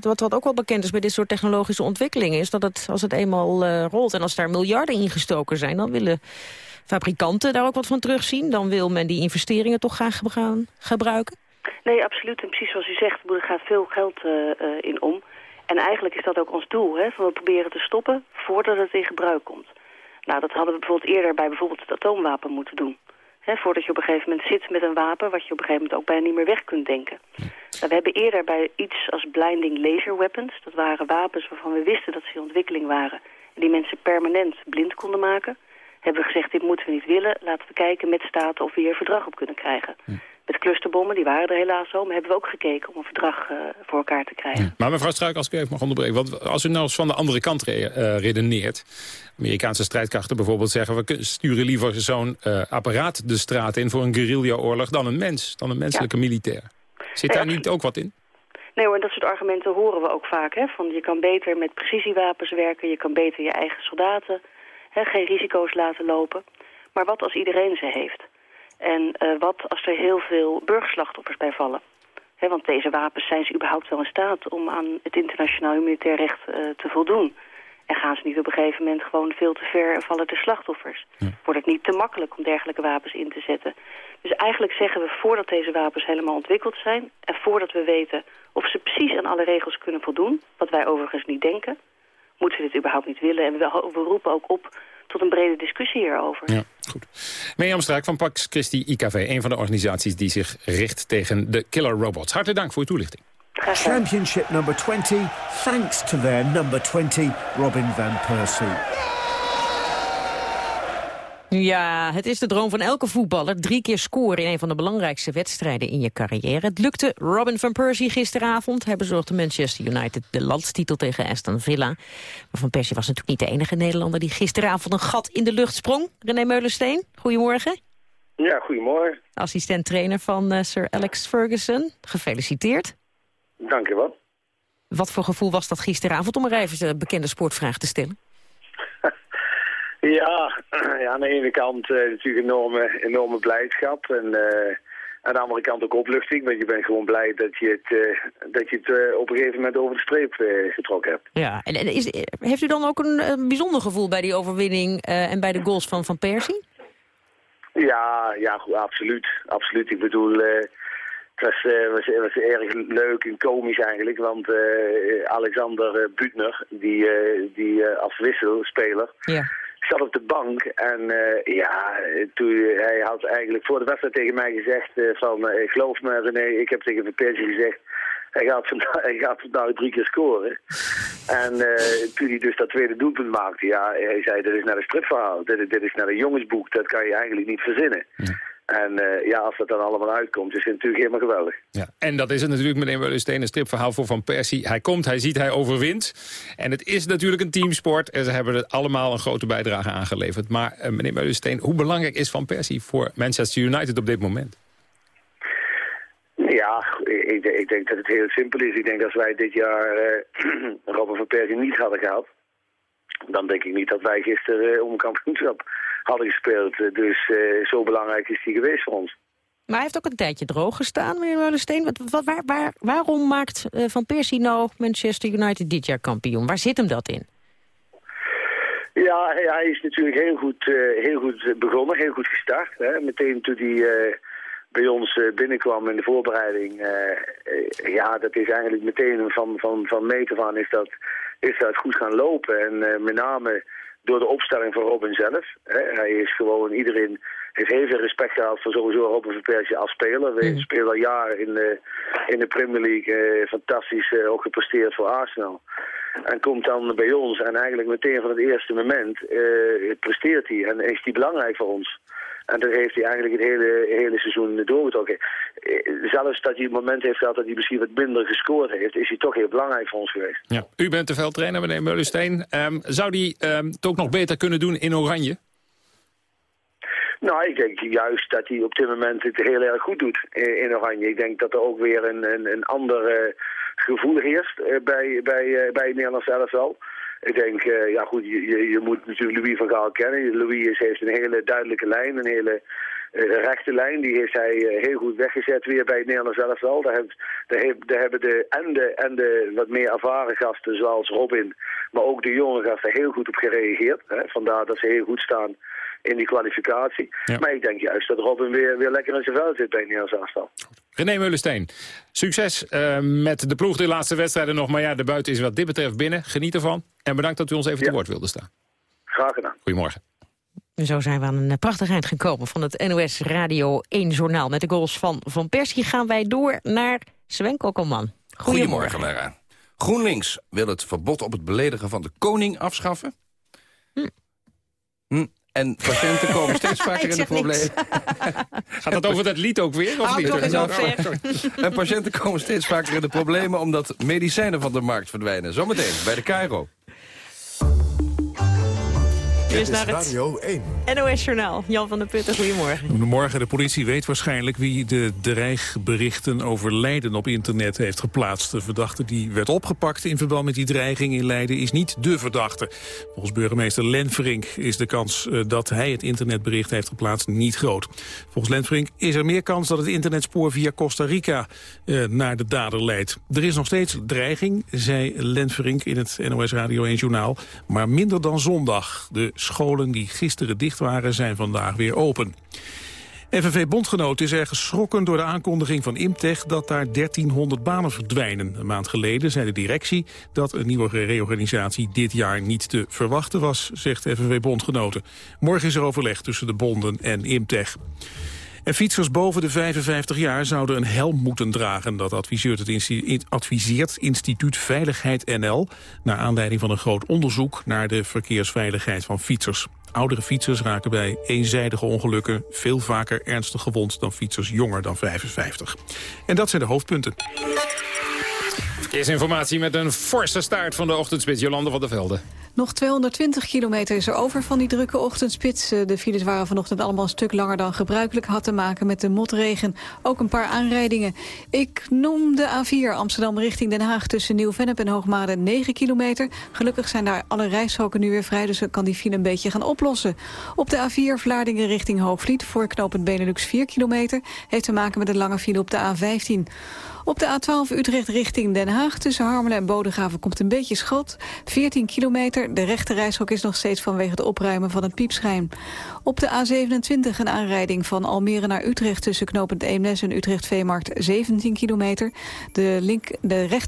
Speaker 2: wat, wat ook wel bekend is bij dit soort technologische ontwikkelingen... is dat het, als het eenmaal uh, rolt en als daar miljarden in gestoken zijn... dan willen fabrikanten daar ook wat van terugzien. Dan wil men die investeringen toch graag gaan gebruiken.
Speaker 20: Nee, absoluut. En precies zoals u zegt, er gaat veel geld uh, in om. En eigenlijk is dat ook ons doel. Hè? We proberen te stoppen voordat het in gebruik komt. Nou, dat hadden we bijvoorbeeld eerder bij bijvoorbeeld het atoomwapen moeten doen. He, voordat je op een gegeven moment zit met een wapen... wat je op een gegeven moment ook bijna niet meer weg kunt denken. Nou, we hebben eerder bij iets als blinding laser weapons... dat waren wapens waarvan we wisten dat ze in ontwikkeling waren... en die mensen permanent blind konden maken... hebben we gezegd, dit moeten we niet willen. Laten we kijken met staten of we hier verdrag op kunnen krijgen. Met clusterbommen, die waren er helaas al... maar hebben we ook gekeken om een verdrag uh, voor elkaar te krijgen.
Speaker 3: Maar mevrouw Struik, als ik u even mag onderbreken... want als u nou eens van de andere kant re uh, redeneert... Amerikaanse strijdkrachten bijvoorbeeld zeggen... we sturen liever zo'n uh, apparaat de straat in voor een guerrilla-oorlog... dan een mens, dan een menselijke ja. militair. Zit daar niet ook wat in?
Speaker 20: Nee hoor, dat soort argumenten horen we ook vaak. Hè? Van je kan beter met precisiewapens werken, je kan beter je eigen soldaten... Hè, geen risico's laten lopen. Maar wat als iedereen ze heeft? En uh, wat als er heel veel burgerslachtoffers bij vallen? He, want deze wapens zijn ze überhaupt wel in staat om aan het internationaal humanitair recht uh, te voldoen. En gaan ze niet op een gegeven moment gewoon veel te ver en vallen de slachtoffers? Ja. Wordt het niet te makkelijk om dergelijke wapens in te zetten? Dus eigenlijk zeggen we voordat deze wapens helemaal ontwikkeld zijn... en voordat we weten of ze precies aan alle regels kunnen voldoen... wat wij overigens niet denken, moeten we dit überhaupt niet willen. En we, we roepen ook op tot een brede discussie hierover.
Speaker 3: Ja, goed. Mirjam Struik van Pax Christi IKV, een van de organisaties die zich richt tegen de killer robots. Hartelijk dank voor uw toelichting.
Speaker 21: Championship number 20, thanks to their number 20, Robin van Persie.
Speaker 2: Ja, het is de droom van elke voetballer. Drie keer scoren in een van de belangrijkste wedstrijden in je carrière. Het lukte Robin van Persie gisteravond. Hij bezorgde Manchester United de landstitel tegen Aston Villa. Maar Van Persie was natuurlijk niet de enige Nederlander... die gisteravond een gat in de lucht sprong. René Meulensteen, goedemorgen.
Speaker 22: Ja, goedemorgen.
Speaker 2: Assistent-trainer van uh, Sir Alex Ferguson. Gefeliciteerd.
Speaker 22: Dank je wel.
Speaker 2: Wat voor gevoel was dat gisteravond om er even een bekende sportvraag te stellen?
Speaker 22: Ja, ja, aan de ene kant uh, natuurlijk enorme, enorme blijdschap en uh, aan de andere kant ook opluchting. Want je bent gewoon blij dat je het, uh, dat je het op een gegeven moment over de streep getrokken hebt.
Speaker 2: Ja, en, en is, heeft u dan ook een, een, bijzonder gevoel bij die overwinning en bij de goals van Van Persie?
Speaker 22: Ja, ja goed, absoluut. absoluut. Ik bedoel, het was, was, was erg leuk en komisch eigenlijk. Want Alexander Butner, die, die als wisselspeler... Ja zat op de bank en uh, ja, toen, hij had eigenlijk voor de wedstrijd tegen mij gezegd uh, van, uh, geloof me René, ik heb tegen Van Persie gezegd, hij gaat, vandaag, hij gaat vandaag drie keer scoren. En toen hij dus dat tweede doelpunt maakte, ja, hij zei, dit is naar een stripverhaal, dit, dit is naar een jongensboek, dat kan je eigenlijk niet verzinnen. Ja. En uh, ja, als dat dan allemaal uitkomt, is het natuurlijk helemaal geweldig.
Speaker 3: Ja, en dat is het natuurlijk, meneer Meulensteen, een stripverhaal voor Van Persie. Hij komt, hij ziet, hij overwint. En het is natuurlijk een teamsport en ze hebben er allemaal een grote bijdrage aangeleverd. Maar uh, meneer Meulensteen, hoe belangrijk is Van Persie voor Manchester United op dit moment?
Speaker 22: Ja, ik, ik denk dat het heel simpel is. Ik denk dat als wij dit jaar uh, Robin van Persie niet hadden gehad... dan denk ik niet dat wij gisteren om kampioenschap hadden gespeeld. Dus uh, zo belangrijk is die geweest voor ons.
Speaker 2: Maar hij heeft ook een tijdje droog gestaan, meneer Meulensteen. Wat, wat, waar, waar, waarom maakt uh, Van Persie nou Manchester United dit jaar kampioen? Waar zit hem dat in?
Speaker 22: Ja, hij is natuurlijk heel goed, uh, heel goed begonnen, heel goed gestart. Hè. Meteen toen hij bij ons binnenkwam in de voorbereiding. ja, dat is eigenlijk meteen van, van, van meter van is dat, is dat goed gaan lopen. En met name door de opstelling van Robin zelf. Hè. Hij is gewoon, iedereen heeft heel veel respect gehad voor sowieso Robin van Persie als speler. We mm. spelen al jaren in de, in de Premier League, eh, fantastisch eh, ook gepresteerd voor Arsenal. En komt dan bij ons en eigenlijk meteen van het eerste moment eh, presteert hij en is hij belangrijk voor ons. En dat heeft hij eigenlijk het hele, hele seizoen doorgetrokken. Eh, zelfs dat hij het moment heeft gehad dat hij misschien wat minder gescoord heeft... is hij toch heel belangrijk voor ons geweest.
Speaker 3: Ja. U bent de veldtrainer, meneer Meulensteen. Um, zou hij um, het ook nog beter kunnen doen in Oranje?
Speaker 22: Nou, ik denk juist dat hij op dit moment het heel erg goed doet in Oranje. Ik denk dat er ook weer een, een, een ander uh, gevoel heerst uh, bij, bij, uh, bij het Nederlands elftal. Ik denk, uh, ja goed, je, je, moet natuurlijk Louis van Gaal kennen. Louis is, heeft een hele duidelijke lijn, een hele rechte lijn, die heeft hij heel goed weggezet weer bij het Nederlands elftal. Daar, hebben, daar, daar hebben de, en, de, en de wat meer ervaren gasten zoals Robin, maar ook de jonge gasten heel goed op gereageerd. Hè. Vandaar dat ze heel goed staan in die kwalificatie. Maar ik denk juist dat Robin weer, weer lekker in zijn vel zit bij het Nederlands elftal.
Speaker 3: René Meulensteen, succes uh, met de ploeg de laatste wedstrijden nog. Maar ja, de buiten is wat dit betreft binnen. Geniet ervan. En bedankt dat u ons even ja. te woord wilde staan.
Speaker 22: Graag gedaan.
Speaker 3: Goedemorgen.
Speaker 2: Zo zijn we aan een prachtig eind gekomen van het NOS Radio 1 Journaal. Met de goals van Van Persie gaan wij door naar Sven Kokkelman. Goedemorgen.
Speaker 23: Goedemorgen, Lara. GroenLinks wil het verbod op het beledigen van de koning afschaffen. Hm. Hm. En patiënten komen steeds vaker in de problemen.
Speaker 3: Gaat dat over dat lied ook weer? Of niet?
Speaker 23: Nou, en patiënten komen steeds vaker in de problemen... omdat medicijnen van de markt verdwijnen. Zometeen bij de Cairo.
Speaker 2: Dit is naar het Radio 1. NOS-journaal. Jan van der Putten, goedemorgen.
Speaker 4: Goedemorgen. De politie weet waarschijnlijk wie de dreigberichten over Leiden op internet heeft geplaatst. De verdachte die werd opgepakt in verband met die dreiging in Leiden is niet de verdachte. Volgens burgemeester Lenverink is de kans eh, dat hij het internetbericht heeft geplaatst niet groot. Volgens Lenverink is er meer kans dat het internetspoor via Costa Rica eh, naar de dader leidt. Er is nog steeds dreiging, zei Lenverink in het NOS Radio 1 journaal, maar minder dan zondag. De scholen die gisteren dicht waren zijn vandaag weer open. FNV-bondgenoot is erg geschrokken door de aankondiging van Imtech dat daar 1300 banen verdwijnen. Een maand geleden zei de directie dat een nieuwe reorganisatie dit jaar niet te verwachten was, zegt FNV-bondgenoten. Morgen is er overleg tussen de bonden en Imtech. En fietsers boven de 55 jaar zouden een helm moeten dragen. Dat adviseert het, instituut, adviseert instituut Veiligheid NL... naar aanleiding van een groot onderzoek naar de verkeersveiligheid van fietsers. Oudere fietsers raken bij eenzijdige ongelukken veel vaker ernstig gewond dan fietsers jonger dan 55. En dat zijn de hoofdpunten.
Speaker 3: Verkeersinformatie met een forse staart van de ochtendspits. Jolande van der Velde.
Speaker 8: Nog 220 kilometer is er over van die drukke ochtendspits. Eh, de files waren vanochtend allemaal een stuk langer dan gebruikelijk. Had te maken met de motregen. Ook een paar aanrijdingen. Ik noem de A4 Amsterdam richting Den Haag... tussen Nieuw-Vennep en Hoogmade 9 kilometer. Gelukkig zijn daar alle rijstroken nu weer vrij... dus kan die file een beetje gaan oplossen. Op de A4 Vlaardingen richting Hoogvliet... voor knooppunt Benelux 4 kilometer... heeft te maken met een lange file op de A15. Op de A12 Utrecht richting Den Haag tussen Harmelen en Bodegraven komt een beetje schot. 14 kilometer, de rechte reishok is nog steeds vanwege het opruimen van het piepschijn. Op de A27 een aanrijding van Almere naar Utrecht tussen knooppunt Eemnes en Utrecht Veemarkt 17 kilometer. De, link, de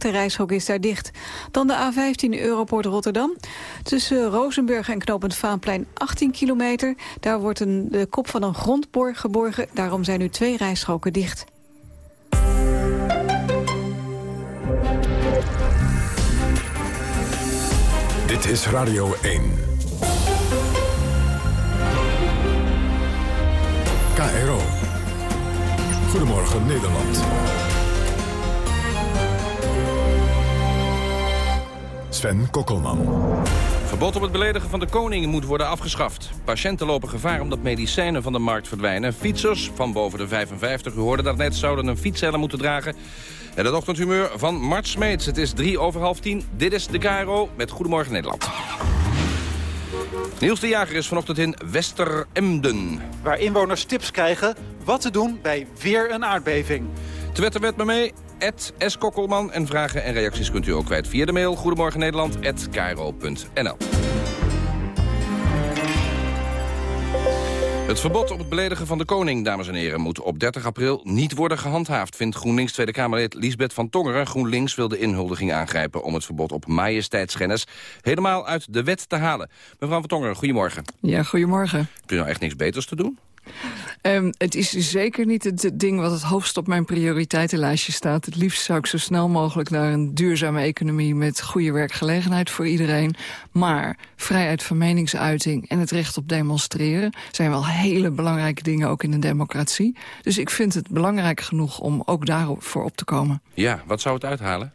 Speaker 8: is daar dicht. Dan de A15 Europort Rotterdam. Tussen Rozenburg en knooppunt Vaanplein 18 kilometer. Daar wordt een, de kop van een grondborg geborgen. Daarom zijn nu twee rijstroken dicht.
Speaker 1: Dit is Radio 1. KRO. Goedemorgen Nederland. Sven Kokkelman.
Speaker 23: Verbod op het beledigen van de koning moet worden afgeschaft. Patiënten lopen gevaar omdat medicijnen van de markt verdwijnen. Fietsers van boven de 55, u hoorde dat net, zouden een fietshelm moeten dragen. En het ochtendhumeur van Mart Smeets. Het is drie over half tien. Dit is de Caro met Goedemorgen Nederland. Niels de Jager is vanochtend in Westeremden.
Speaker 24: Waar inwoners tips krijgen wat te doen bij weer een aardbeving.
Speaker 23: Twitter met me mee, S. Kokkelman. En vragen en reacties kunt u ook kwijt via de mail... Goedemorgen Nederland, Het verbod op het beledigen van de koning, dames en heren... moet op 30 april niet worden gehandhaafd... vindt GroenLinks Tweede Kamerlid Liesbeth van Tongeren. GroenLinks wil de inhuldiging aangrijpen... om het verbod op majesteitsschennis helemaal uit de wet te halen. Mevrouw van Tongeren, goedemorgen.
Speaker 25: Ja, goedemorgen.
Speaker 23: Heb je nou echt niks beters te doen?
Speaker 25: Um, het is zeker niet het ding wat het hoogst op mijn prioriteitenlijstje staat. Het liefst zou ik zo snel mogelijk naar een duurzame economie... met goede werkgelegenheid voor iedereen. Maar vrijheid van meningsuiting en het recht op demonstreren... zijn wel hele belangrijke dingen ook in een democratie. Dus ik vind het belangrijk genoeg om ook daarvoor op te komen.
Speaker 23: Ja, wat zou het uithalen?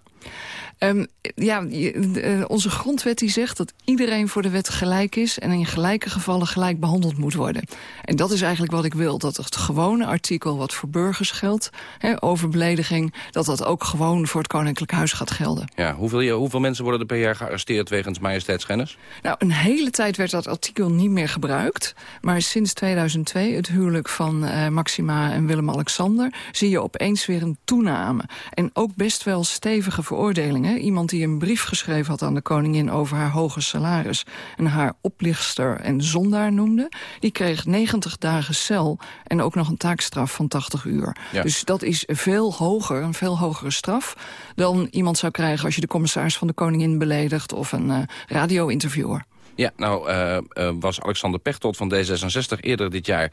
Speaker 25: Ehm, ja, eh, onze grondwet die zegt dat iedereen voor de wet gelijk is... en in gelijke gevallen gelijk behandeld moet worden. En dat is eigenlijk wat ik wil. Dat het gewone artikel wat voor burgers geldt... Hè, over belediging, dat dat ook gewoon voor het Koninklijk Huis gaat gelden.
Speaker 23: Ja, hoeveel, hoeveel mensen worden er per jaar gearresteerd wegens majesteitsschennis?
Speaker 25: Nou, een hele tijd werd dat artikel niet meer gebruikt. Maar sinds 2002, het huwelijk van eh, Maxima en Willem-Alexander... zie je opeens weer een toename. En ook best wel stevige veroordelingen. Iemand die een brief geschreven had aan de koningin over haar hoge salaris... en haar oplichter en zondaar noemde... die kreeg 90 dagen cel en ook nog een taakstraf van 80 uur.
Speaker 23: Ja.
Speaker 25: Dus dat is veel hoger, een veel hogere straf... dan iemand zou krijgen als je de commissaris van de koningin beledigt... of een eh, radio-interviewer.
Speaker 23: Ja, nou eh, eh, was Alexander Pechtold van D66 eerder dit jaar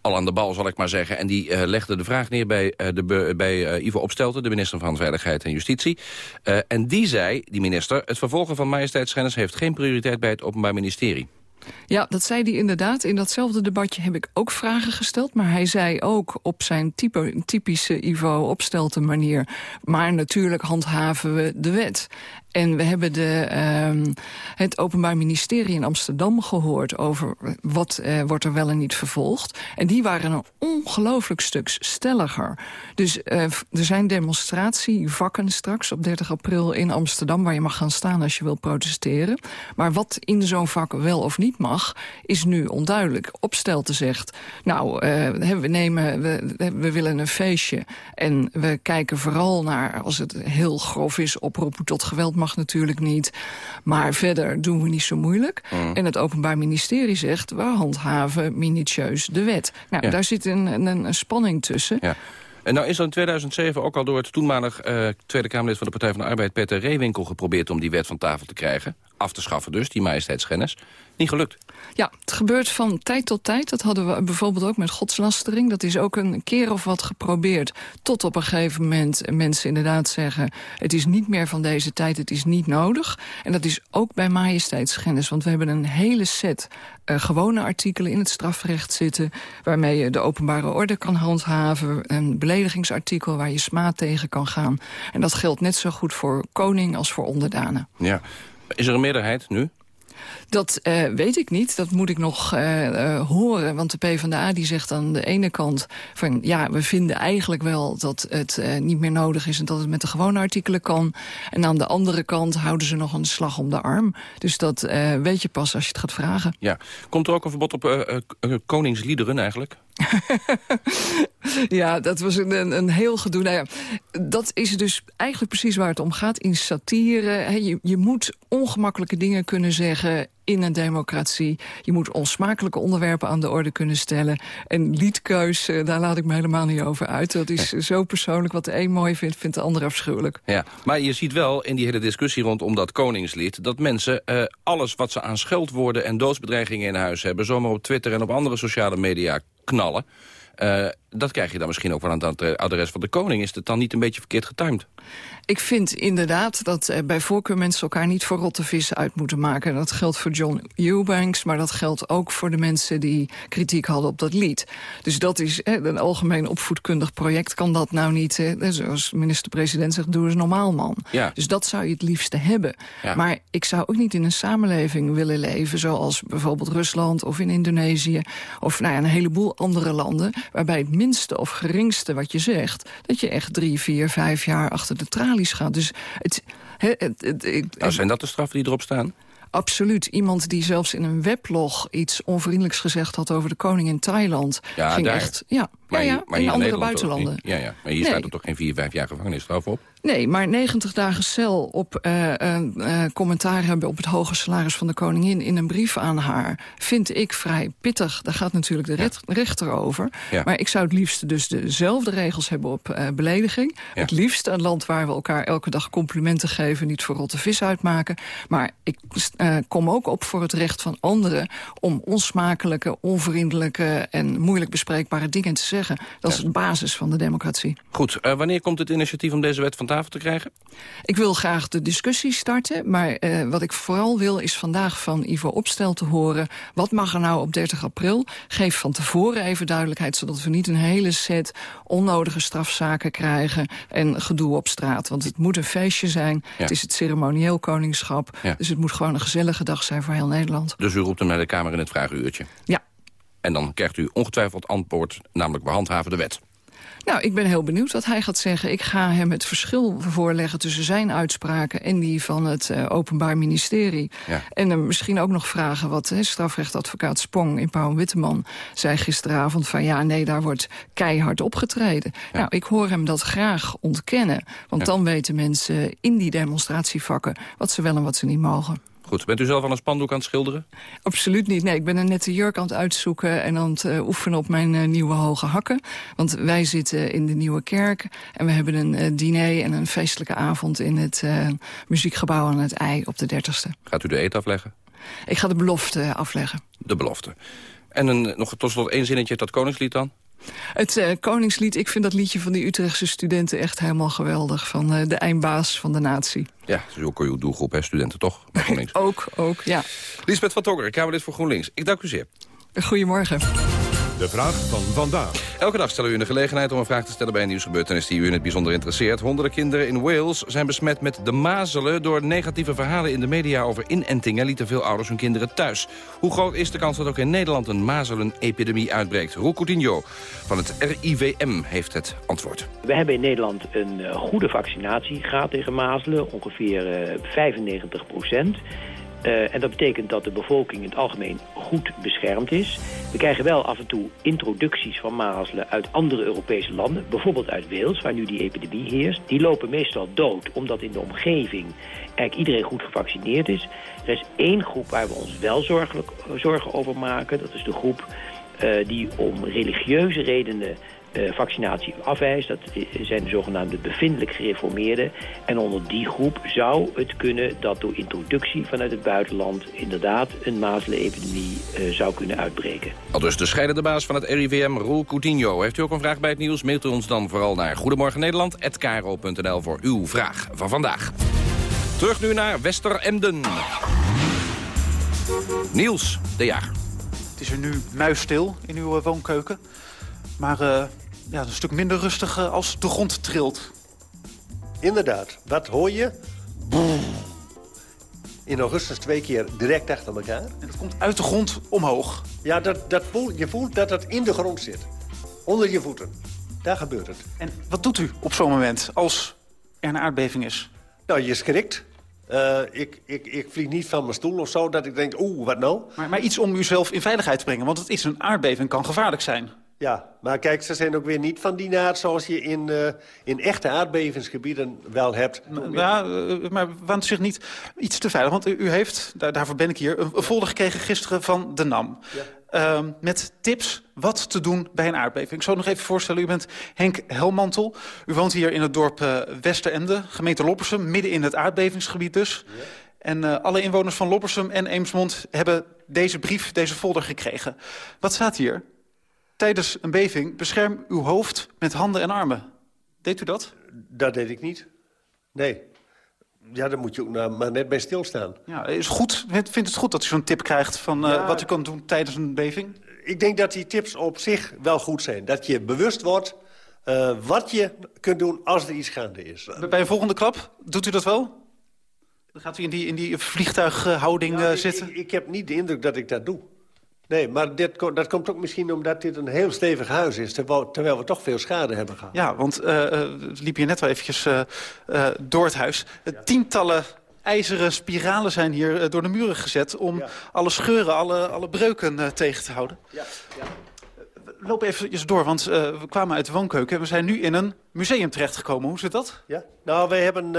Speaker 23: al aan de bal, zal ik maar zeggen. En die eh, legde de vraag neer bij, de, bij Ivo Opstelten, de minister van Veiligheid en Justitie. En die zei, die minister, het vervolgen van majesteitsschennis heeft geen prioriteit bij het Openbaar Ministerie.
Speaker 25: Ja, dat zei hij inderdaad. In datzelfde debatje heb ik ook vragen gesteld. Maar hij zei ook op zijn typische Ivo opstelten manier... maar natuurlijk handhaven we de wet. En we hebben de, ehm, het Openbaar Ministerie in Amsterdam gehoord... over wat eh, wordt er wel en niet vervolgd. En die waren een ongelooflijk stuk stelliger. Dus eh, er zijn demonstratievakken straks op 30 april in Amsterdam... waar je mag gaan staan als je wil protesteren. Maar wat in zo'n vak wel of niet mag, is nu onduidelijk. Opstelte zegt, nou, eh, we, nemen, we, we willen een feestje... en we kijken vooral naar, als het heel grof is... oproepen tot geweld mag natuurlijk niet. Maar verder doen we niet zo moeilijk.
Speaker 23: Mm.
Speaker 25: En het Openbaar Ministerie zegt, we handhaven minutieus de wet. Nou,
Speaker 23: Ja.
Speaker 25: daar zit een, een, een spanning tussen.
Speaker 23: Ja. En nou is er in 2007 ook al door het toenmalig eh, Tweede Kamerlid van de Partij van de Arbeid... Peter Reewinkel geprobeerd om die wet van tafel te krijgen. Af te schaffen dus, die majesteitsschennis. Niet gelukt.
Speaker 25: Ja, het gebeurt van tijd tot tijd. Dat hadden we bijvoorbeeld ook met godslastering. Dat is ook een keer of wat geprobeerd. Tot op een gegeven moment mensen inderdaad zeggen... het is niet meer van deze tijd, het is niet nodig. En dat is ook bij majesteitsschennis. Want we hebben een hele set eh, gewone artikelen in het strafrecht zitten... waarmee je de openbare orde kan handhaven. Een beledigingsartikel waar je smaad tegen kan gaan. En dat geldt net zo goed voor koning als voor onderdanen.
Speaker 23: Ja. Is er een meerderheid nu?
Speaker 25: Dat eh, weet ik niet. Dat moet ik nog eh, eh, horen. Want de PvdA die zegt aan de ene kant... van ja, we vinden eigenlijk wel dat het niet meer nodig is... en dat het met de gewone artikelen kan. En aan de andere kant houden ze nog een slag om de arm. Dus dat weet je pas als je het gaat vragen.
Speaker 23: Ja. Komt er ook een verbod op koningsliederen eigenlijk?
Speaker 25: Ja, dat was een, een, heel gedoe. Nou ja, dat is dus eigenlijk precies waar het om gaat. In satire, je, je moet ongemakkelijke dingen kunnen zeggen in een democratie. Je moet onsmakelijke onderwerpen aan de orde kunnen stellen. En liedkeus, daar laat ik me helemaal niet over uit. Dat is zo persoonlijk. Wat de een mooi vindt, vindt de ander afschuwelijk.
Speaker 23: Ja, maar je ziet wel in die hele discussie rondom dat koningslied... dat mensen eh, alles wat ze aan scheldwoorden en doodsbedreigingen in huis hebben... zomaar op Twitter en op andere sociale media knallen. Eh, dat krijg je dan misschien ook wel aan het adres van de koning. Is het dan niet een beetje verkeerd getimed?
Speaker 25: Ik vind inderdaad dat eh, bij voorkeur mensen elkaar niet voor rotte vissen uit moeten maken. Dat geldt voor John Eubanks, maar dat geldt ook voor de mensen die kritiek hadden op dat lied. Dus dat is eh, een algemeen opvoedkundig project. Kan dat nou niet, eh, zoals minister-president zegt, doe eens normaal man.
Speaker 23: Ja.
Speaker 25: Dus dat zou je het liefste hebben.
Speaker 23: Ja.
Speaker 25: Maar ik zou ook niet in een samenleving willen leven... zoals bijvoorbeeld Rusland of in Indonesië... of nou ja, een heleboel andere landen... waarbij het minste of geringste wat je zegt... dat je echt drie, vier, vijf jaar achter de tralies gaat. Dus het... het, het, het- ik-
Speaker 23: Nou, zijn dat de straffen die erop staan?
Speaker 25: Absoluut. Iemand die zelfs in een weblog iets onvriendelijks gezegd had over de koning in Thailand.
Speaker 23: Ja,
Speaker 25: ging
Speaker 23: daar.
Speaker 25: echt. Ja,
Speaker 23: Maar
Speaker 25: ja,
Speaker 23: hier-
Speaker 25: ja
Speaker 23: maar
Speaker 25: in andere buitenlanden.
Speaker 23: Ja, ja. Maar hier
Speaker 25: Nee.
Speaker 23: staat er toch geen vier, vijf jaar gevangenisstraf op?
Speaker 25: Nee, maar 90 dagen cel op eh, een eh, commentaar hebben op het hoge salaris van de koningin in een brief aan haar, vind ik vrij pittig. Daar gaat natuurlijk de rechter over.
Speaker 23: Ja.
Speaker 25: Maar ik zou het liefst dus dezelfde regels hebben op eh, belediging. Het liefst een land waar we elkaar elke dag complimenten geven, niet voor rotte vis uitmaken. Maar ik eh, kom ook op voor het recht van anderen om onsmakelijke, onvriendelijke en moeilijk bespreekbare dingen te zeggen. Dat is de basis van de democratie.
Speaker 23: Goed, wanneer komt het initiatief om deze wet van tafel te krijgen?
Speaker 25: Ik wil graag de discussie starten, maar uh, wat ik vooral wil is vandaag van Ivo Opstel te horen... wat mag er nou op 30 april? Geef van tevoren even duidelijkheid, zodat we niet een hele set onnodige strafzaken krijgen... en gedoe op straat, want het moet een feestje zijn. Ja. Het is het ceremonieel koningschap, ja. dus het moet gewoon een gezellige dag zijn voor heel Nederland.
Speaker 23: Dus u roept hem naar de Kamer in het vragenuurtje?
Speaker 25: Ja.
Speaker 23: En dan krijgt u ongetwijfeld antwoord, namelijk we handhaven de wet.
Speaker 25: Nou, ik ben heel benieuwd wat hij gaat zeggen. Ik ga hem het verschil voorleggen tussen zijn uitspraken... en die van het uh, Openbaar Ministerie.
Speaker 23: Ja.
Speaker 25: En hem misschien ook nog vragen wat strafrechtadvocaat Spong in Pauw Witteman... zei gisteravond van ja, nee, daar wordt keihard opgetreden. Ja. Nou, ik hoor hem dat graag ontkennen. Want ja. dan weten mensen in die demonstratievakken... wat ze wel en wat ze niet mogen.
Speaker 23: Goed, bent u zelf aan een spandoek aan het schilderen?
Speaker 25: Absoluut niet. Nee, ik ben een nette jurk aan het uitzoeken... en aan het uh, oefenen op mijn uh, nieuwe hoge hakken. Want wij zitten in de Nieuwe Kerk... en we hebben een uh, diner en een feestelijke avond... in het muziekgebouw aan het IJ op de 30ste.
Speaker 23: Gaat u de eet afleggen?
Speaker 25: Ik ga de belofte afleggen.
Speaker 23: De belofte. En een, nog tot slot één zinnetje, dat koningslied dan?
Speaker 25: Het uh, Koningslied, ik vind dat liedje van die Utrechtse studenten echt helemaal geweldig. Van uh, de eindbaas van de natie.
Speaker 23: Ja, is ook uw doelgroep, hè, studenten toch?
Speaker 25: ook, ook, ja.
Speaker 23: Lisbeth van Togger, Kamerlid voor GroenLinks. Ik dank u zeer.
Speaker 25: Goedemorgen.
Speaker 1: De vraag van vandaag.
Speaker 23: Elke dag stellen we u de gelegenheid om een vraag te stellen bij een nieuwsgebeurtenis die u in het bijzonder interesseert. Honderden kinderen in Wales zijn besmet met de mazelen door negatieve verhalen in de media over inentingen lieten veel ouders hun kinderen thuis. Hoe groot is de kans dat ook in Nederland een mazelenepidemie uitbreekt? Roel Coutinho van het RIVM heeft het antwoord.
Speaker 26: We hebben in Nederland een uh, goede vaccinatiegraad tegen mazelen, ongeveer uh, 95 procent. Uh, en dat betekent dat de bevolking in het algemeen goed beschermd is. We krijgen wel af en toe introducties van mazelen uit andere Europese landen. Bijvoorbeeld uit Wales, waar nu die epidemie heerst. Die lopen meestal dood, omdat in de omgeving eigenlijk iedereen goed gevaccineerd is. Er is één groep waar we ons wel zorgelijk, zorgen over maken. Dat is de groep uh, die om religieuze redenen vaccinatie afwijst. Dat zijn de zogenaamde bevindelijk gereformeerden. En onder die groep zou het kunnen dat door introductie vanuit het buitenland... inderdaad een mazelenepidemie uh, zou kunnen uitbreken.
Speaker 23: Al dus de scheidende baas van het RIVM, Roel Coutinho. Heeft u ook een vraag bij het nieuws? Mailt u ons dan vooral naar Goedemorgen Nederland@kro.nl voor uw vraag van vandaag. Terug nu naar Westeremden. Niels, de Jager.
Speaker 24: Het is er nu muisstil in uw uh, woonkeuken. Maar uh, ja, een stuk minder rustig uh, als de grond trilt.
Speaker 27: Inderdaad. Wat hoor je? In augustus twee keer direct achter elkaar.
Speaker 24: En dat komt uit de grond omhoog.
Speaker 27: Ja, dat, dat voel, je voelt dat het in de grond zit. Onder je voeten. Daar gebeurt het.
Speaker 24: En wat doet u op zo'n moment als er een aardbeving is?
Speaker 27: Nou, je schrikt. Uh, ik, ik, ik vlieg niet van mijn stoel of zo, dat ik denk, oeh, wat nou?
Speaker 24: Maar, maar iets om uzelf in veiligheid te brengen, want het is een aardbeving, kan gevaarlijk zijn.
Speaker 27: Ja, maar kijk, ze zijn ook weer niet van die naad zoals je in, uh, in echte aardbevingsgebieden wel hebt.
Speaker 24: Ja, uh, maar waant zich niet iets te veilig. Want u, heeft, daar, daarvoor ben ik hier, een, folder gekregen gisteren van de NAM. Ja. Uh, met tips wat te doen bij een aardbeving. Ik zou nog even voorstellen, u bent Henk Helmantel. U woont hier in het dorp uh, Westerende, gemeente Loppersum, midden in het aardbevingsgebied dus. Ja. En alle inwoners van Loppersum en Eemsmond hebben deze brief, deze folder gekregen. Wat staat hier? Tijdens een beving bescherm uw hoofd met handen en armen. Deed u dat?
Speaker 27: Dat deed ik niet. Nee. Ja, daar moet je ook nou maar net bij stilstaan.
Speaker 24: Ja, is goed. Vindt het goed dat u zo'n tip krijgt van uh, ja, wat u kan doen tijdens een beving?
Speaker 27: Ik denk dat die tips op zich wel goed zijn. Dat je bewust wordt uh, wat je kunt doen als er iets gaande is.
Speaker 24: Bij een volgende klap, doet u dat wel? Dan gaat u in die, in die vliegtuighouding
Speaker 27: ja,
Speaker 24: uh, zitten?
Speaker 27: Ik heb niet de indruk dat ik dat doe. Nee, maar dit, dat komt ook misschien omdat dit een heel stevig huis is... terwijl, we toch veel schade hebben gehad.
Speaker 24: Ja, want uh, liep je net wel eventjes uh, uh, door het huis. Ja. Tientallen ijzeren spiralen zijn hier door de muren gezet... om ja. alle scheuren, alle, alle breuken tegen te houden.
Speaker 27: Ja, ja.
Speaker 24: Lopen even door, want we kwamen uit de woonkeuken... en we zijn nu in een museum terechtgekomen. Hoe zit dat?
Speaker 27: Ja, nou, wij hebben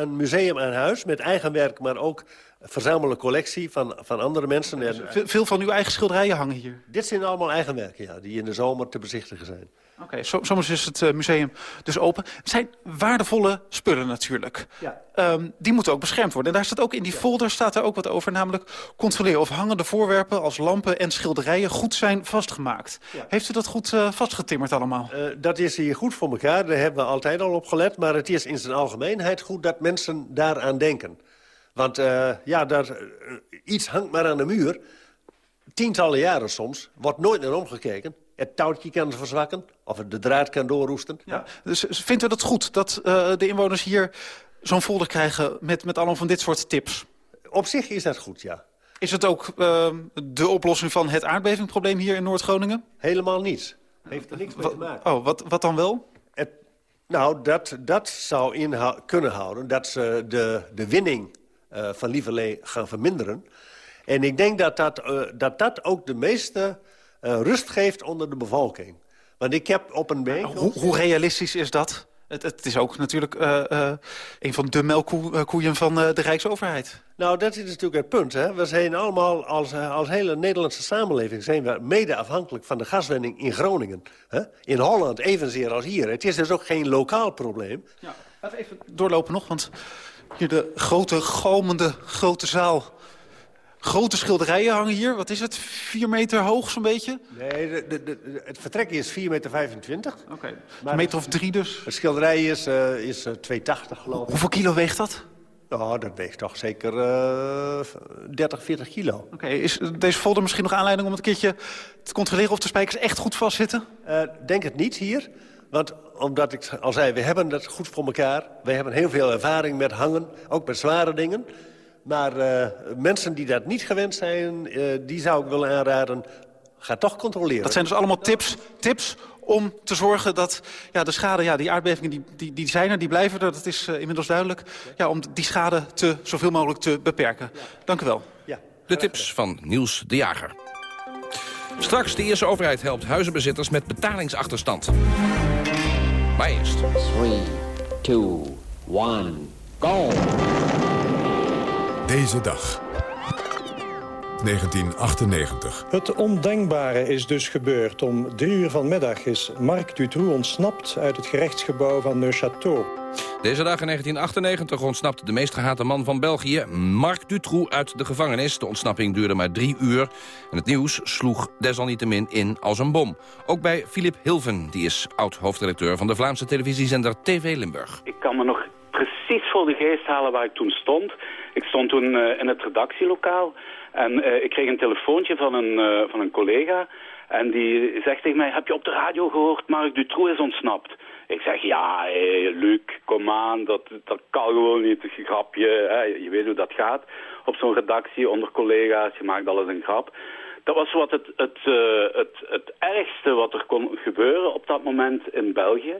Speaker 27: een museum aan huis met eigen werk... maar ook verzamelen collectie van, van andere mensen. En,
Speaker 24: Veel van uw eigen schilderijen hangen hier?
Speaker 27: Dit zijn allemaal eigen werken, ja, die in de zomer te bezichtigen zijn.
Speaker 24: Oké, soms is het eh, museum dus open. Het zijn waardevolle spullen natuurlijk.
Speaker 27: Ja.
Speaker 24: Ehm, die moeten ook beschermd worden. En daar staat ook in die folder staat er ook wat over. Namelijk controleren of hangende voorwerpen als lampen en schilderijen goed zijn vastgemaakt. Heeft u dat goed uh, vastgetimmerd allemaal?
Speaker 27: Uh, dat is hier goed voor elkaar. Daar hebben we altijd al op gelet. Maar het is in zijn algemeenheid goed dat mensen daaraan denken. Want uh, ja, daar, iets hangt maar aan de muur. Tientallen jaren soms. Wordt nooit naar omgekeken het touwtje kan verzwakken of het de draad kan doorroesten.
Speaker 24: Ja, dus vindt u dat goed dat uh, de inwoners hier zo'n folder krijgen met, met allemaal van dit soort tips?
Speaker 27: Op zich is dat goed, ja.
Speaker 24: Is het ook uh, de oplossing van het aardbevingprobleem hier in Noord-Groningen?
Speaker 27: Helemaal niets. Heeft er niks mee te maken.
Speaker 24: Oh, wat, wat dan wel?
Speaker 27: Nou, dat, dat zou in kunnen houden dat ze de, de winning uh, van Lieverlee gaan verminderen. En ik denk dat dat, uh, dat, dat ook de meeste uh, rust geeft onder de bevolking. Want ik heb op een bijeenkomst...
Speaker 24: Hoe, hoe realistisch is dat? Het, het, is ook natuurlijk uh, uh, een van de melkkoeien van de Rijksoverheid.
Speaker 27: Nou, dat is natuurlijk het punt. Hè. We zijn allemaal als, als hele Nederlandse samenleving... zijn we mede afhankelijk van de gaswinning in Groningen. Hè. In Holland evenzeer als hier. Het is dus ook geen lokaal probleem.
Speaker 24: Ja, laten we even doorlopen nog, want hier de grote, galmende grote zaal grote schilderijen hangen hier. Wat is het? 4 meter hoog zo'n beetje?
Speaker 27: Nee, de, de, de, het vertrek is 4 meter 25.
Speaker 24: Oké, okay. een meter of drie dus?
Speaker 27: Het schilderij is, uh, is uh, 2,80 geloof ik.
Speaker 24: Hoeveel kilo weegt dat?
Speaker 27: Nou, dat weegt toch zeker uh, 30, 40 kilo.
Speaker 24: Oké, okay, is deze folder misschien nog aanleiding om het een keertje te controleren... of de spijkers echt goed vastzitten?
Speaker 27: Uh, denk het niet hier. Want omdat ik al zei, we hebben dat goed voor elkaar. We hebben heel veel ervaring met hangen, ook met zware dingen. Maar uh, mensen die dat niet gewend zijn, uh, die zou ik willen aanraden... ga toch controleren.
Speaker 24: Dat zijn dus allemaal tips, tips om te zorgen dat ja, de schade... Ja, die aardbevingen die, die, die zijn er, die blijven er, dat is uh, inmiddels duidelijk. Ja, om die schade te, zoveel mogelijk te beperken. Dank u wel.
Speaker 23: Ja. De tips van Niels de Jager. Straks de eerste overheid helpt huizenbezitters met betalingsachterstand. Maar eerst. 3, 2, 1,
Speaker 1: go! Deze dag. 1998.
Speaker 28: Het ondenkbare is dus gebeurd. Om drie uur vanmiddag is Marc Dutroux ontsnapt uit het gerechtsgebouw van Neuchâtel.
Speaker 23: Deze dag in 1998 ontsnapte de meest gehate man van België, Marc Dutroux, uit de gevangenis. De ontsnapping duurde maar drie uur en het nieuws sloeg desalniettemin in als een bom. Ook bij Philip Hilven, die is oud-hoofdredacteur van de Vlaamse televisiezender TV Limburg.
Speaker 29: Ik kan me nog precies voor de geest halen waar ik toen stond. Ik stond toen uh, in het redactielokaal en uh, ik kreeg een telefoontje van een, uh, van een collega. En die zegt tegen mij, heb je op de radio gehoord, Marc Dutroux is ontsnapt. Ik zeg, ja, hey, Luc, kom aan, dat, dat kan gewoon niet, een grapje. Hè. Je weet hoe dat gaat op zo'n redactie, onder collega's, je maakt alles een grap. Dat was wat het, het, het, het ergste wat er kon gebeuren op dat moment in België.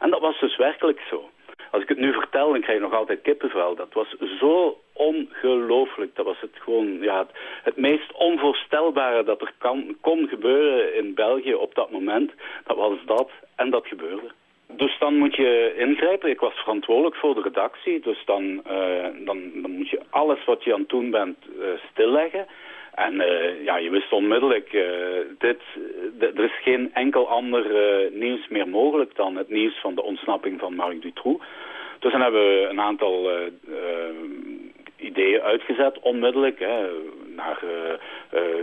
Speaker 29: En dat was dus werkelijk zo. Als ik het nu vertel, dan krijg je nog altijd kippenvel. Dat was zo ongelooflijk. Dat was het gewoon ja, het, meest onvoorstelbare dat er kan, kon gebeuren in België op dat moment. Dat was dat en dat gebeurde. Dus dan moet je ingrijpen. Ik was verantwoordelijk voor de redactie. Dus dan, uh, dan, dan moet je alles wat je aan het doen bent uh, stilleggen. En uh, ja, je wist onmiddellijk, uh, dit, er is geen enkel ander nieuws meer mogelijk dan het nieuws van de ontsnapping van Marc Dutroux. Dus dan hebben we een aantal ideeën uitgezet, onmiddellijk, hè, naar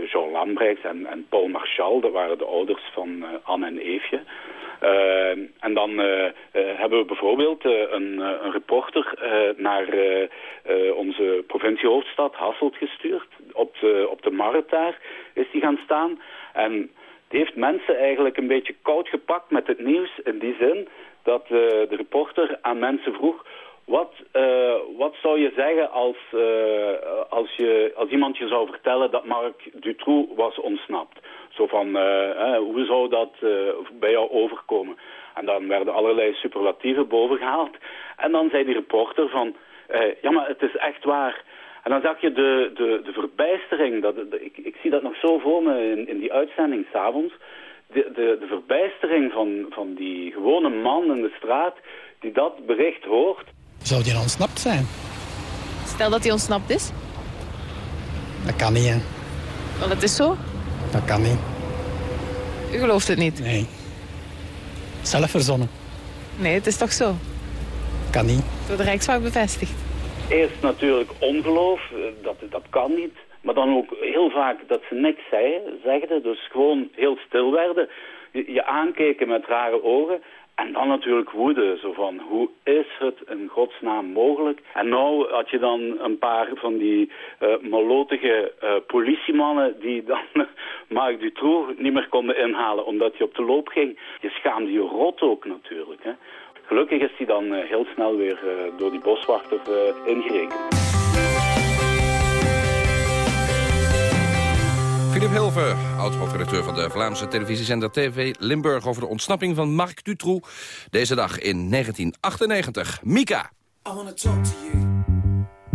Speaker 29: Jean Lambrechts en, en, Paul Marchal, dat waren de ouders van Anne en Eefje. Uh, en dan uh, uh, hebben we bijvoorbeeld een, een, reporter naar onze provinciehoofdstad Hasselt gestuurd. Op de, op de markt daar is die gaan staan. En die heeft mensen eigenlijk een beetje koud gepakt met het nieuws. In die zin dat de reporter aan mensen vroeg... Wat, wat zou je zeggen als, als, je, als iemand je zou vertellen dat Marc Dutroux was ontsnapt? Zo van, uh, hoe zou dat bij jou overkomen? En dan werden allerlei superlatieven bovengehaald. En dan zei die reporter van, ja maar het is echt waar. En dan zag je de, de, de verbijstering, dat, de, ik, ik zie dat nog zo voor me in, in die uitzending s'avonds. De, de, de verbijstering van, van die gewone man in de straat die dat bericht hoort.
Speaker 30: Zou die ontsnapt zijn?
Speaker 31: Stel dat hij ontsnapt is?
Speaker 30: Dat kan niet, hè.
Speaker 25: Want het is zo?
Speaker 30: Dat kan niet.
Speaker 25: U gelooft het niet?
Speaker 30: Nee. Zelf verzonnen.
Speaker 25: Nee, het is toch zo?
Speaker 30: Kan niet.
Speaker 25: Door de Rijkswacht bevestigd.
Speaker 29: Eerst natuurlijk ongeloof, eh, dat, dat kan niet. Maar dan ook heel vaak dat ze niks zeiden, zegden, dus gewoon heel stil werden. Je, je aankeken met rare ogen. En dan natuurlijk woede, zo van, hoe is het in godsnaam mogelijk? En nou had je dan een paar van die uh, malotige uh, politiemannen die dan uh, Marc Dutroux niet meer konden inhalen omdat hij op de loop ging. Je schaamde je rot ook natuurlijk. Hè? Gelukkig is hij dan heel snel weer door die boswachter ingerekend.
Speaker 23: Philip Hilver, oud-hoofdredacteur van de Vlaamse televisiezender TV Limburg... over de ontsnapping van Marc Dutroux deze dag in 1998. Mika.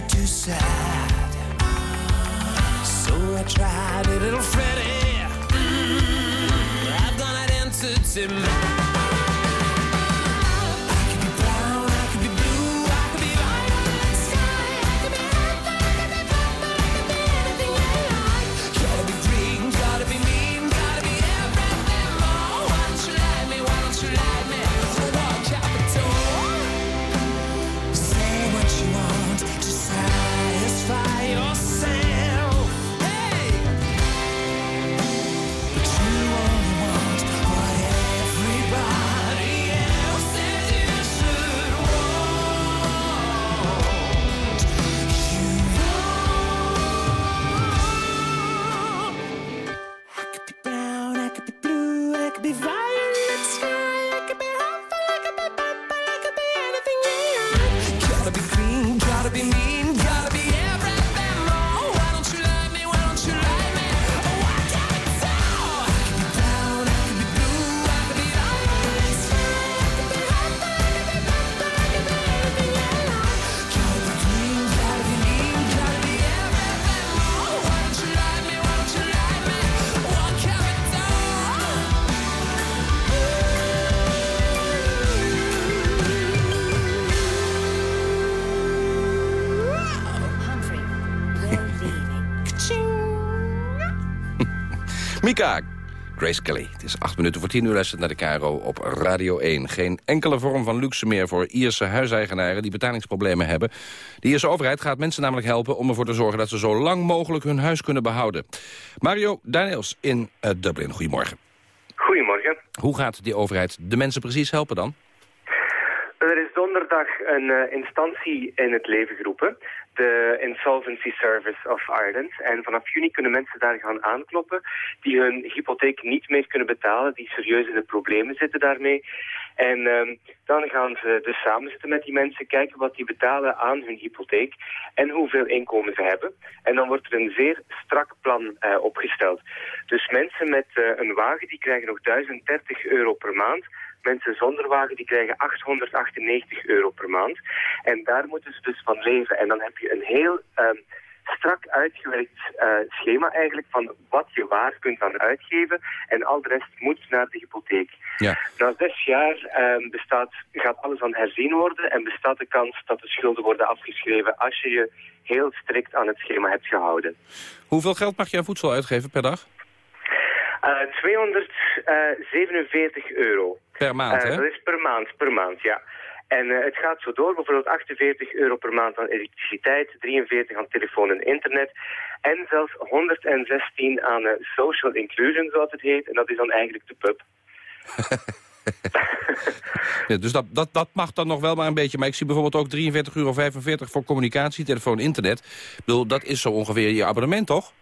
Speaker 32: were too sad. So I tried a little Freddy. Mm -hmm. I've got an answer to
Speaker 23: my. Grace Kelly. Het is acht minuten voor tien uur luistert naar de KRO op Radio 1. Geen enkele vorm van luxe meer voor Ierse huiseigenaren die betalingsproblemen hebben. De Ierse overheid gaat mensen namelijk helpen om ervoor te zorgen dat ze zo lang mogelijk hun huis kunnen behouden. Mario Daniels in uh, Dublin, goedemorgen.
Speaker 31: Goedemorgen.
Speaker 23: Hoe gaat die overheid de mensen precies helpen dan?
Speaker 31: Er is donderdag een uh, instantie in het leven geroepen de Insolvency Service of Ireland. En vanaf juni kunnen mensen daar gaan aankloppen die hun hypotheek niet meer kunnen betalen, die serieus in de problemen zitten daarmee. En um, dan gaan ze dus samen zitten met die mensen, kijken wat die betalen aan hun hypotheek en hoeveel inkomen ze hebben. En dan wordt er een zeer strak plan uh, opgesteld. Dus mensen met uh, een wagen die krijgen nog 1030 euro per maand Mensen zonder wagen die krijgen 898 euro per maand. En daar moeten ze dus van leven. En dan heb je een heel um, strak uitgewerkt eh, schema eigenlijk van wat je waar kunt aan uitgeven en al de rest moet naar de hypotheek.
Speaker 23: Ja.
Speaker 31: Na zes jaar ehm, bestaat, gaat alles aan herzien worden en bestaat de kans dat de schulden worden afgeschreven als je je heel strikt aan het schema hebt gehouden.
Speaker 23: Hoeveel geld mag je aan voedsel uitgeven per dag?
Speaker 31: Eh, 247 euro.
Speaker 23: Per maand,
Speaker 31: Eh,
Speaker 23: hè?
Speaker 31: Dat is per maand, per maand, ja. En eh, het gaat zo door, bijvoorbeeld 48 euro per maand aan elektriciteit, 43 aan telefoon en internet en zelfs 116 aan eh, social inclusion, zoals het heet. En dat is dan eigenlijk de pub.
Speaker 23: Ja, dus dat, dat, dat mag dan nog wel maar een beetje. Maar ik zie bijvoorbeeld ook 43,45 euro voor communicatie, telefoon, internet. Ik bedoel, dat is zo ongeveer je abonnement, toch?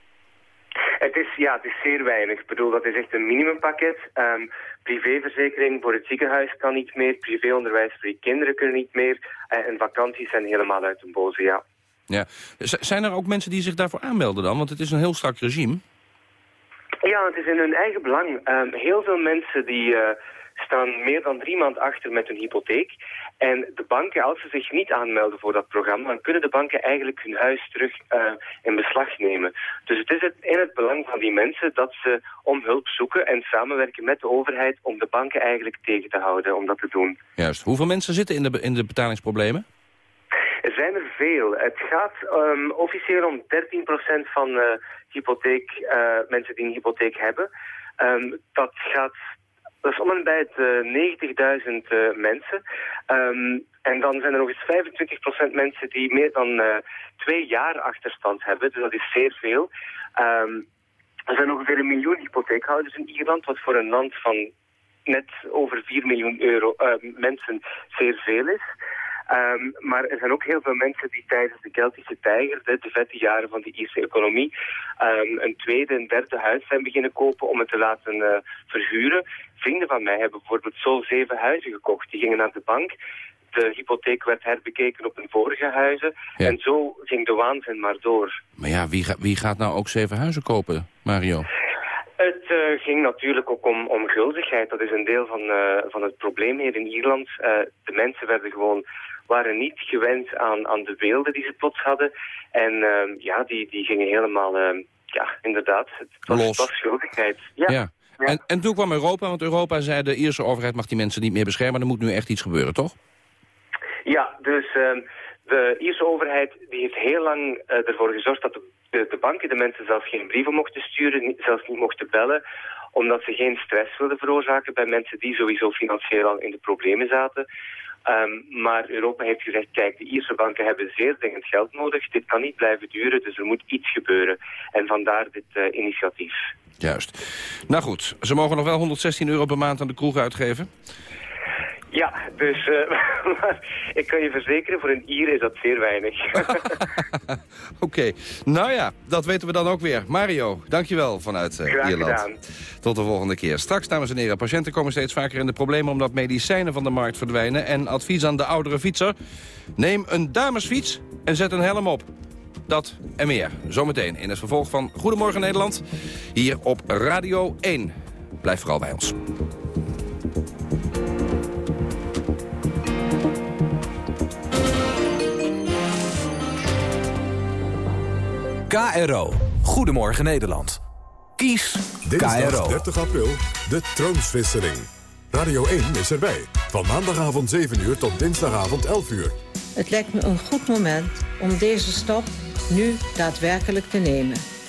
Speaker 31: Het is, ja, het is zeer weinig. Ik bedoel, dat is echt een minimumpakket. Ehm, privéverzekering voor het ziekenhuis kan niet meer. Privéonderwijs voor je kinderen kunnen niet meer. Eh, en vakanties zijn helemaal uit de boze, ja.
Speaker 23: Ja. Z- zijn er ook mensen die zich daarvoor aanmelden dan? Want het is een heel strak regime.
Speaker 31: Ja, het is in hun eigen belang. Ehm, heel veel mensen die eh, staan meer dan drie maanden achter met hun hypotheek. En de banken, als ze zich niet aanmelden voor dat programma, dan kunnen de banken eigenlijk hun huis terug eh, in beslag nemen. Dus het is het, in het belang van die mensen dat ze om hulp zoeken en samenwerken met de overheid om de banken eigenlijk tegen te houden om dat te doen.
Speaker 23: Juist. Hoeveel mensen zitten in de, in de betalingsproblemen?
Speaker 31: Er zijn er veel. Het gaat ehm, officieel om 13% van eh, hypotheek, eh, mensen die een hypotheek hebben. Ehm, dat gaat, dat is om bij het eh, 90.000 eh, mensen. Ehm, en dan zijn er nog eens 25% mensen die meer dan eh, twee jaar achterstand hebben. Dus dat is zeer veel. Ehm, er zijn ongeveer een miljoen hypotheekhouders in Ierland, wat voor een land van net over 4 miljoen euro, eh, mensen zeer veel is. Ehm, maar er zijn ook heel veel mensen die tijdens de Keltische tijger, de, de vette jaren van de Ierse economie, ehm, een tweede en derde huis zijn beginnen kopen om het te laten eh, verhuren. Vrienden van mij hebben bijvoorbeeld zo zeven huizen gekocht. Die gingen naar de bank. De hypotheek werd herbekeken op hun vorige huizen. En zo ging de waanzin maar door.
Speaker 23: Maar ja, wie, ga- wie gaat nou ook zeven huizen kopen, Mario?
Speaker 31: Het eh, ging natuurlijk ook om, om gulzigheid. Dat is een deel van, eh, van het probleem hier in Ierland. De mensen werden gewoon, waren niet gewend aan, aan de beelden die ze plots hadden. En eh, ja, die, die gingen helemaal, eh, ja, inderdaad, het was,
Speaker 23: Los.
Speaker 31: was schuldigheid. Ja.
Speaker 23: Ja. En, en toen kwam Europa, want Europa zei de Ierse overheid mag die mensen niet meer beschermen. Er moet nu echt iets gebeuren, toch?
Speaker 31: Ja, dus ehm, de Ierse overheid die heeft heel lang eh, ervoor gezorgd dat de, de, de banken de mensen zelfs geen brieven mochten sturen, zelfs niet mochten bellen, omdat ze geen stress wilden veroorzaken bij mensen die sowieso financieel al in de problemen zaten. Ehm, maar Europa heeft gezegd, kijk, de Ierse banken hebben zeer dringend geld nodig. Dit kan niet blijven duren, dus er moet iets gebeuren. En vandaar dit eh, initiatief.
Speaker 23: Juist. Nou goed, ze mogen nog wel 116 euro per maand aan de kroeg uitgeven.
Speaker 31: Ja, dus eh, ik kan je verzekeren, voor een Ier is dat zeer weinig.
Speaker 23: Oké, nou ja, dat weten we dan ook weer. Mario, dankjewel vanuit eh,
Speaker 31: Graag
Speaker 23: Ierland.
Speaker 31: gedaan.
Speaker 23: Tot de volgende keer. Straks, dames en heren, patiënten komen steeds vaker in de problemen... omdat medicijnen van de markt verdwijnen. En advies aan de oudere fietser. Neem een damesfiets en zet een helm op. Dat en meer. Zometeen in het vervolg van Goedemorgen Nederland. Hier op Radio 1. Blijf vooral bij ons.
Speaker 33: KRO. Goedemorgen Nederland. Kies
Speaker 34: Dinsdag
Speaker 33: KRO.
Speaker 34: 30 april, de troonswisseling. Radio 1 is erbij. Van maandagavond 7 uur tot dinsdagavond 11 uur.
Speaker 35: Het lijkt me een goed moment om deze stap nu daadwerkelijk te nemen.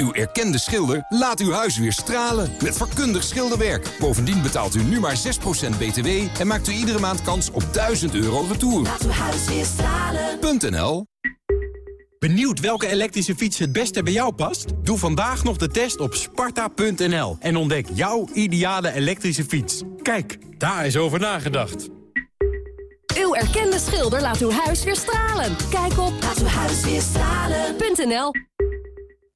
Speaker 33: Uw erkende schilder laat uw huis weer stralen met vakkundig schilderwerk. Bovendien betaalt u nu maar 6% btw en maakt u iedere maand kans op 1000 euro retour.
Speaker 32: Laat uw huis weer stralen.
Speaker 33: .nl
Speaker 36: Benieuwd welke elektrische fiets het beste bij jou past? Doe vandaag nog de test op sparta.nl en ontdek jouw ideale elektrische fiets. Kijk, daar is over nagedacht.
Speaker 37: Uw erkende schilder laat uw huis weer stralen. Kijk op laatuwhuisweerstralen.nl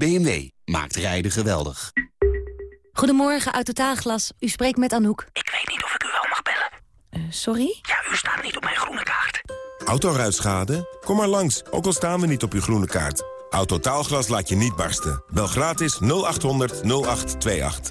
Speaker 38: BMW maakt rijden geweldig.
Speaker 39: Goedemorgen, uit Totaalglas. U spreekt met Anouk.
Speaker 40: Ik weet niet of ik u wel mag bellen.
Speaker 39: Uh, sorry?
Speaker 40: Ja, u staat niet op mijn groene kaart.
Speaker 41: Autoruitschade? Kom maar langs, ook al staan we niet op uw groene kaart. Autotaalglas laat je niet barsten. Bel gratis 0800 0828.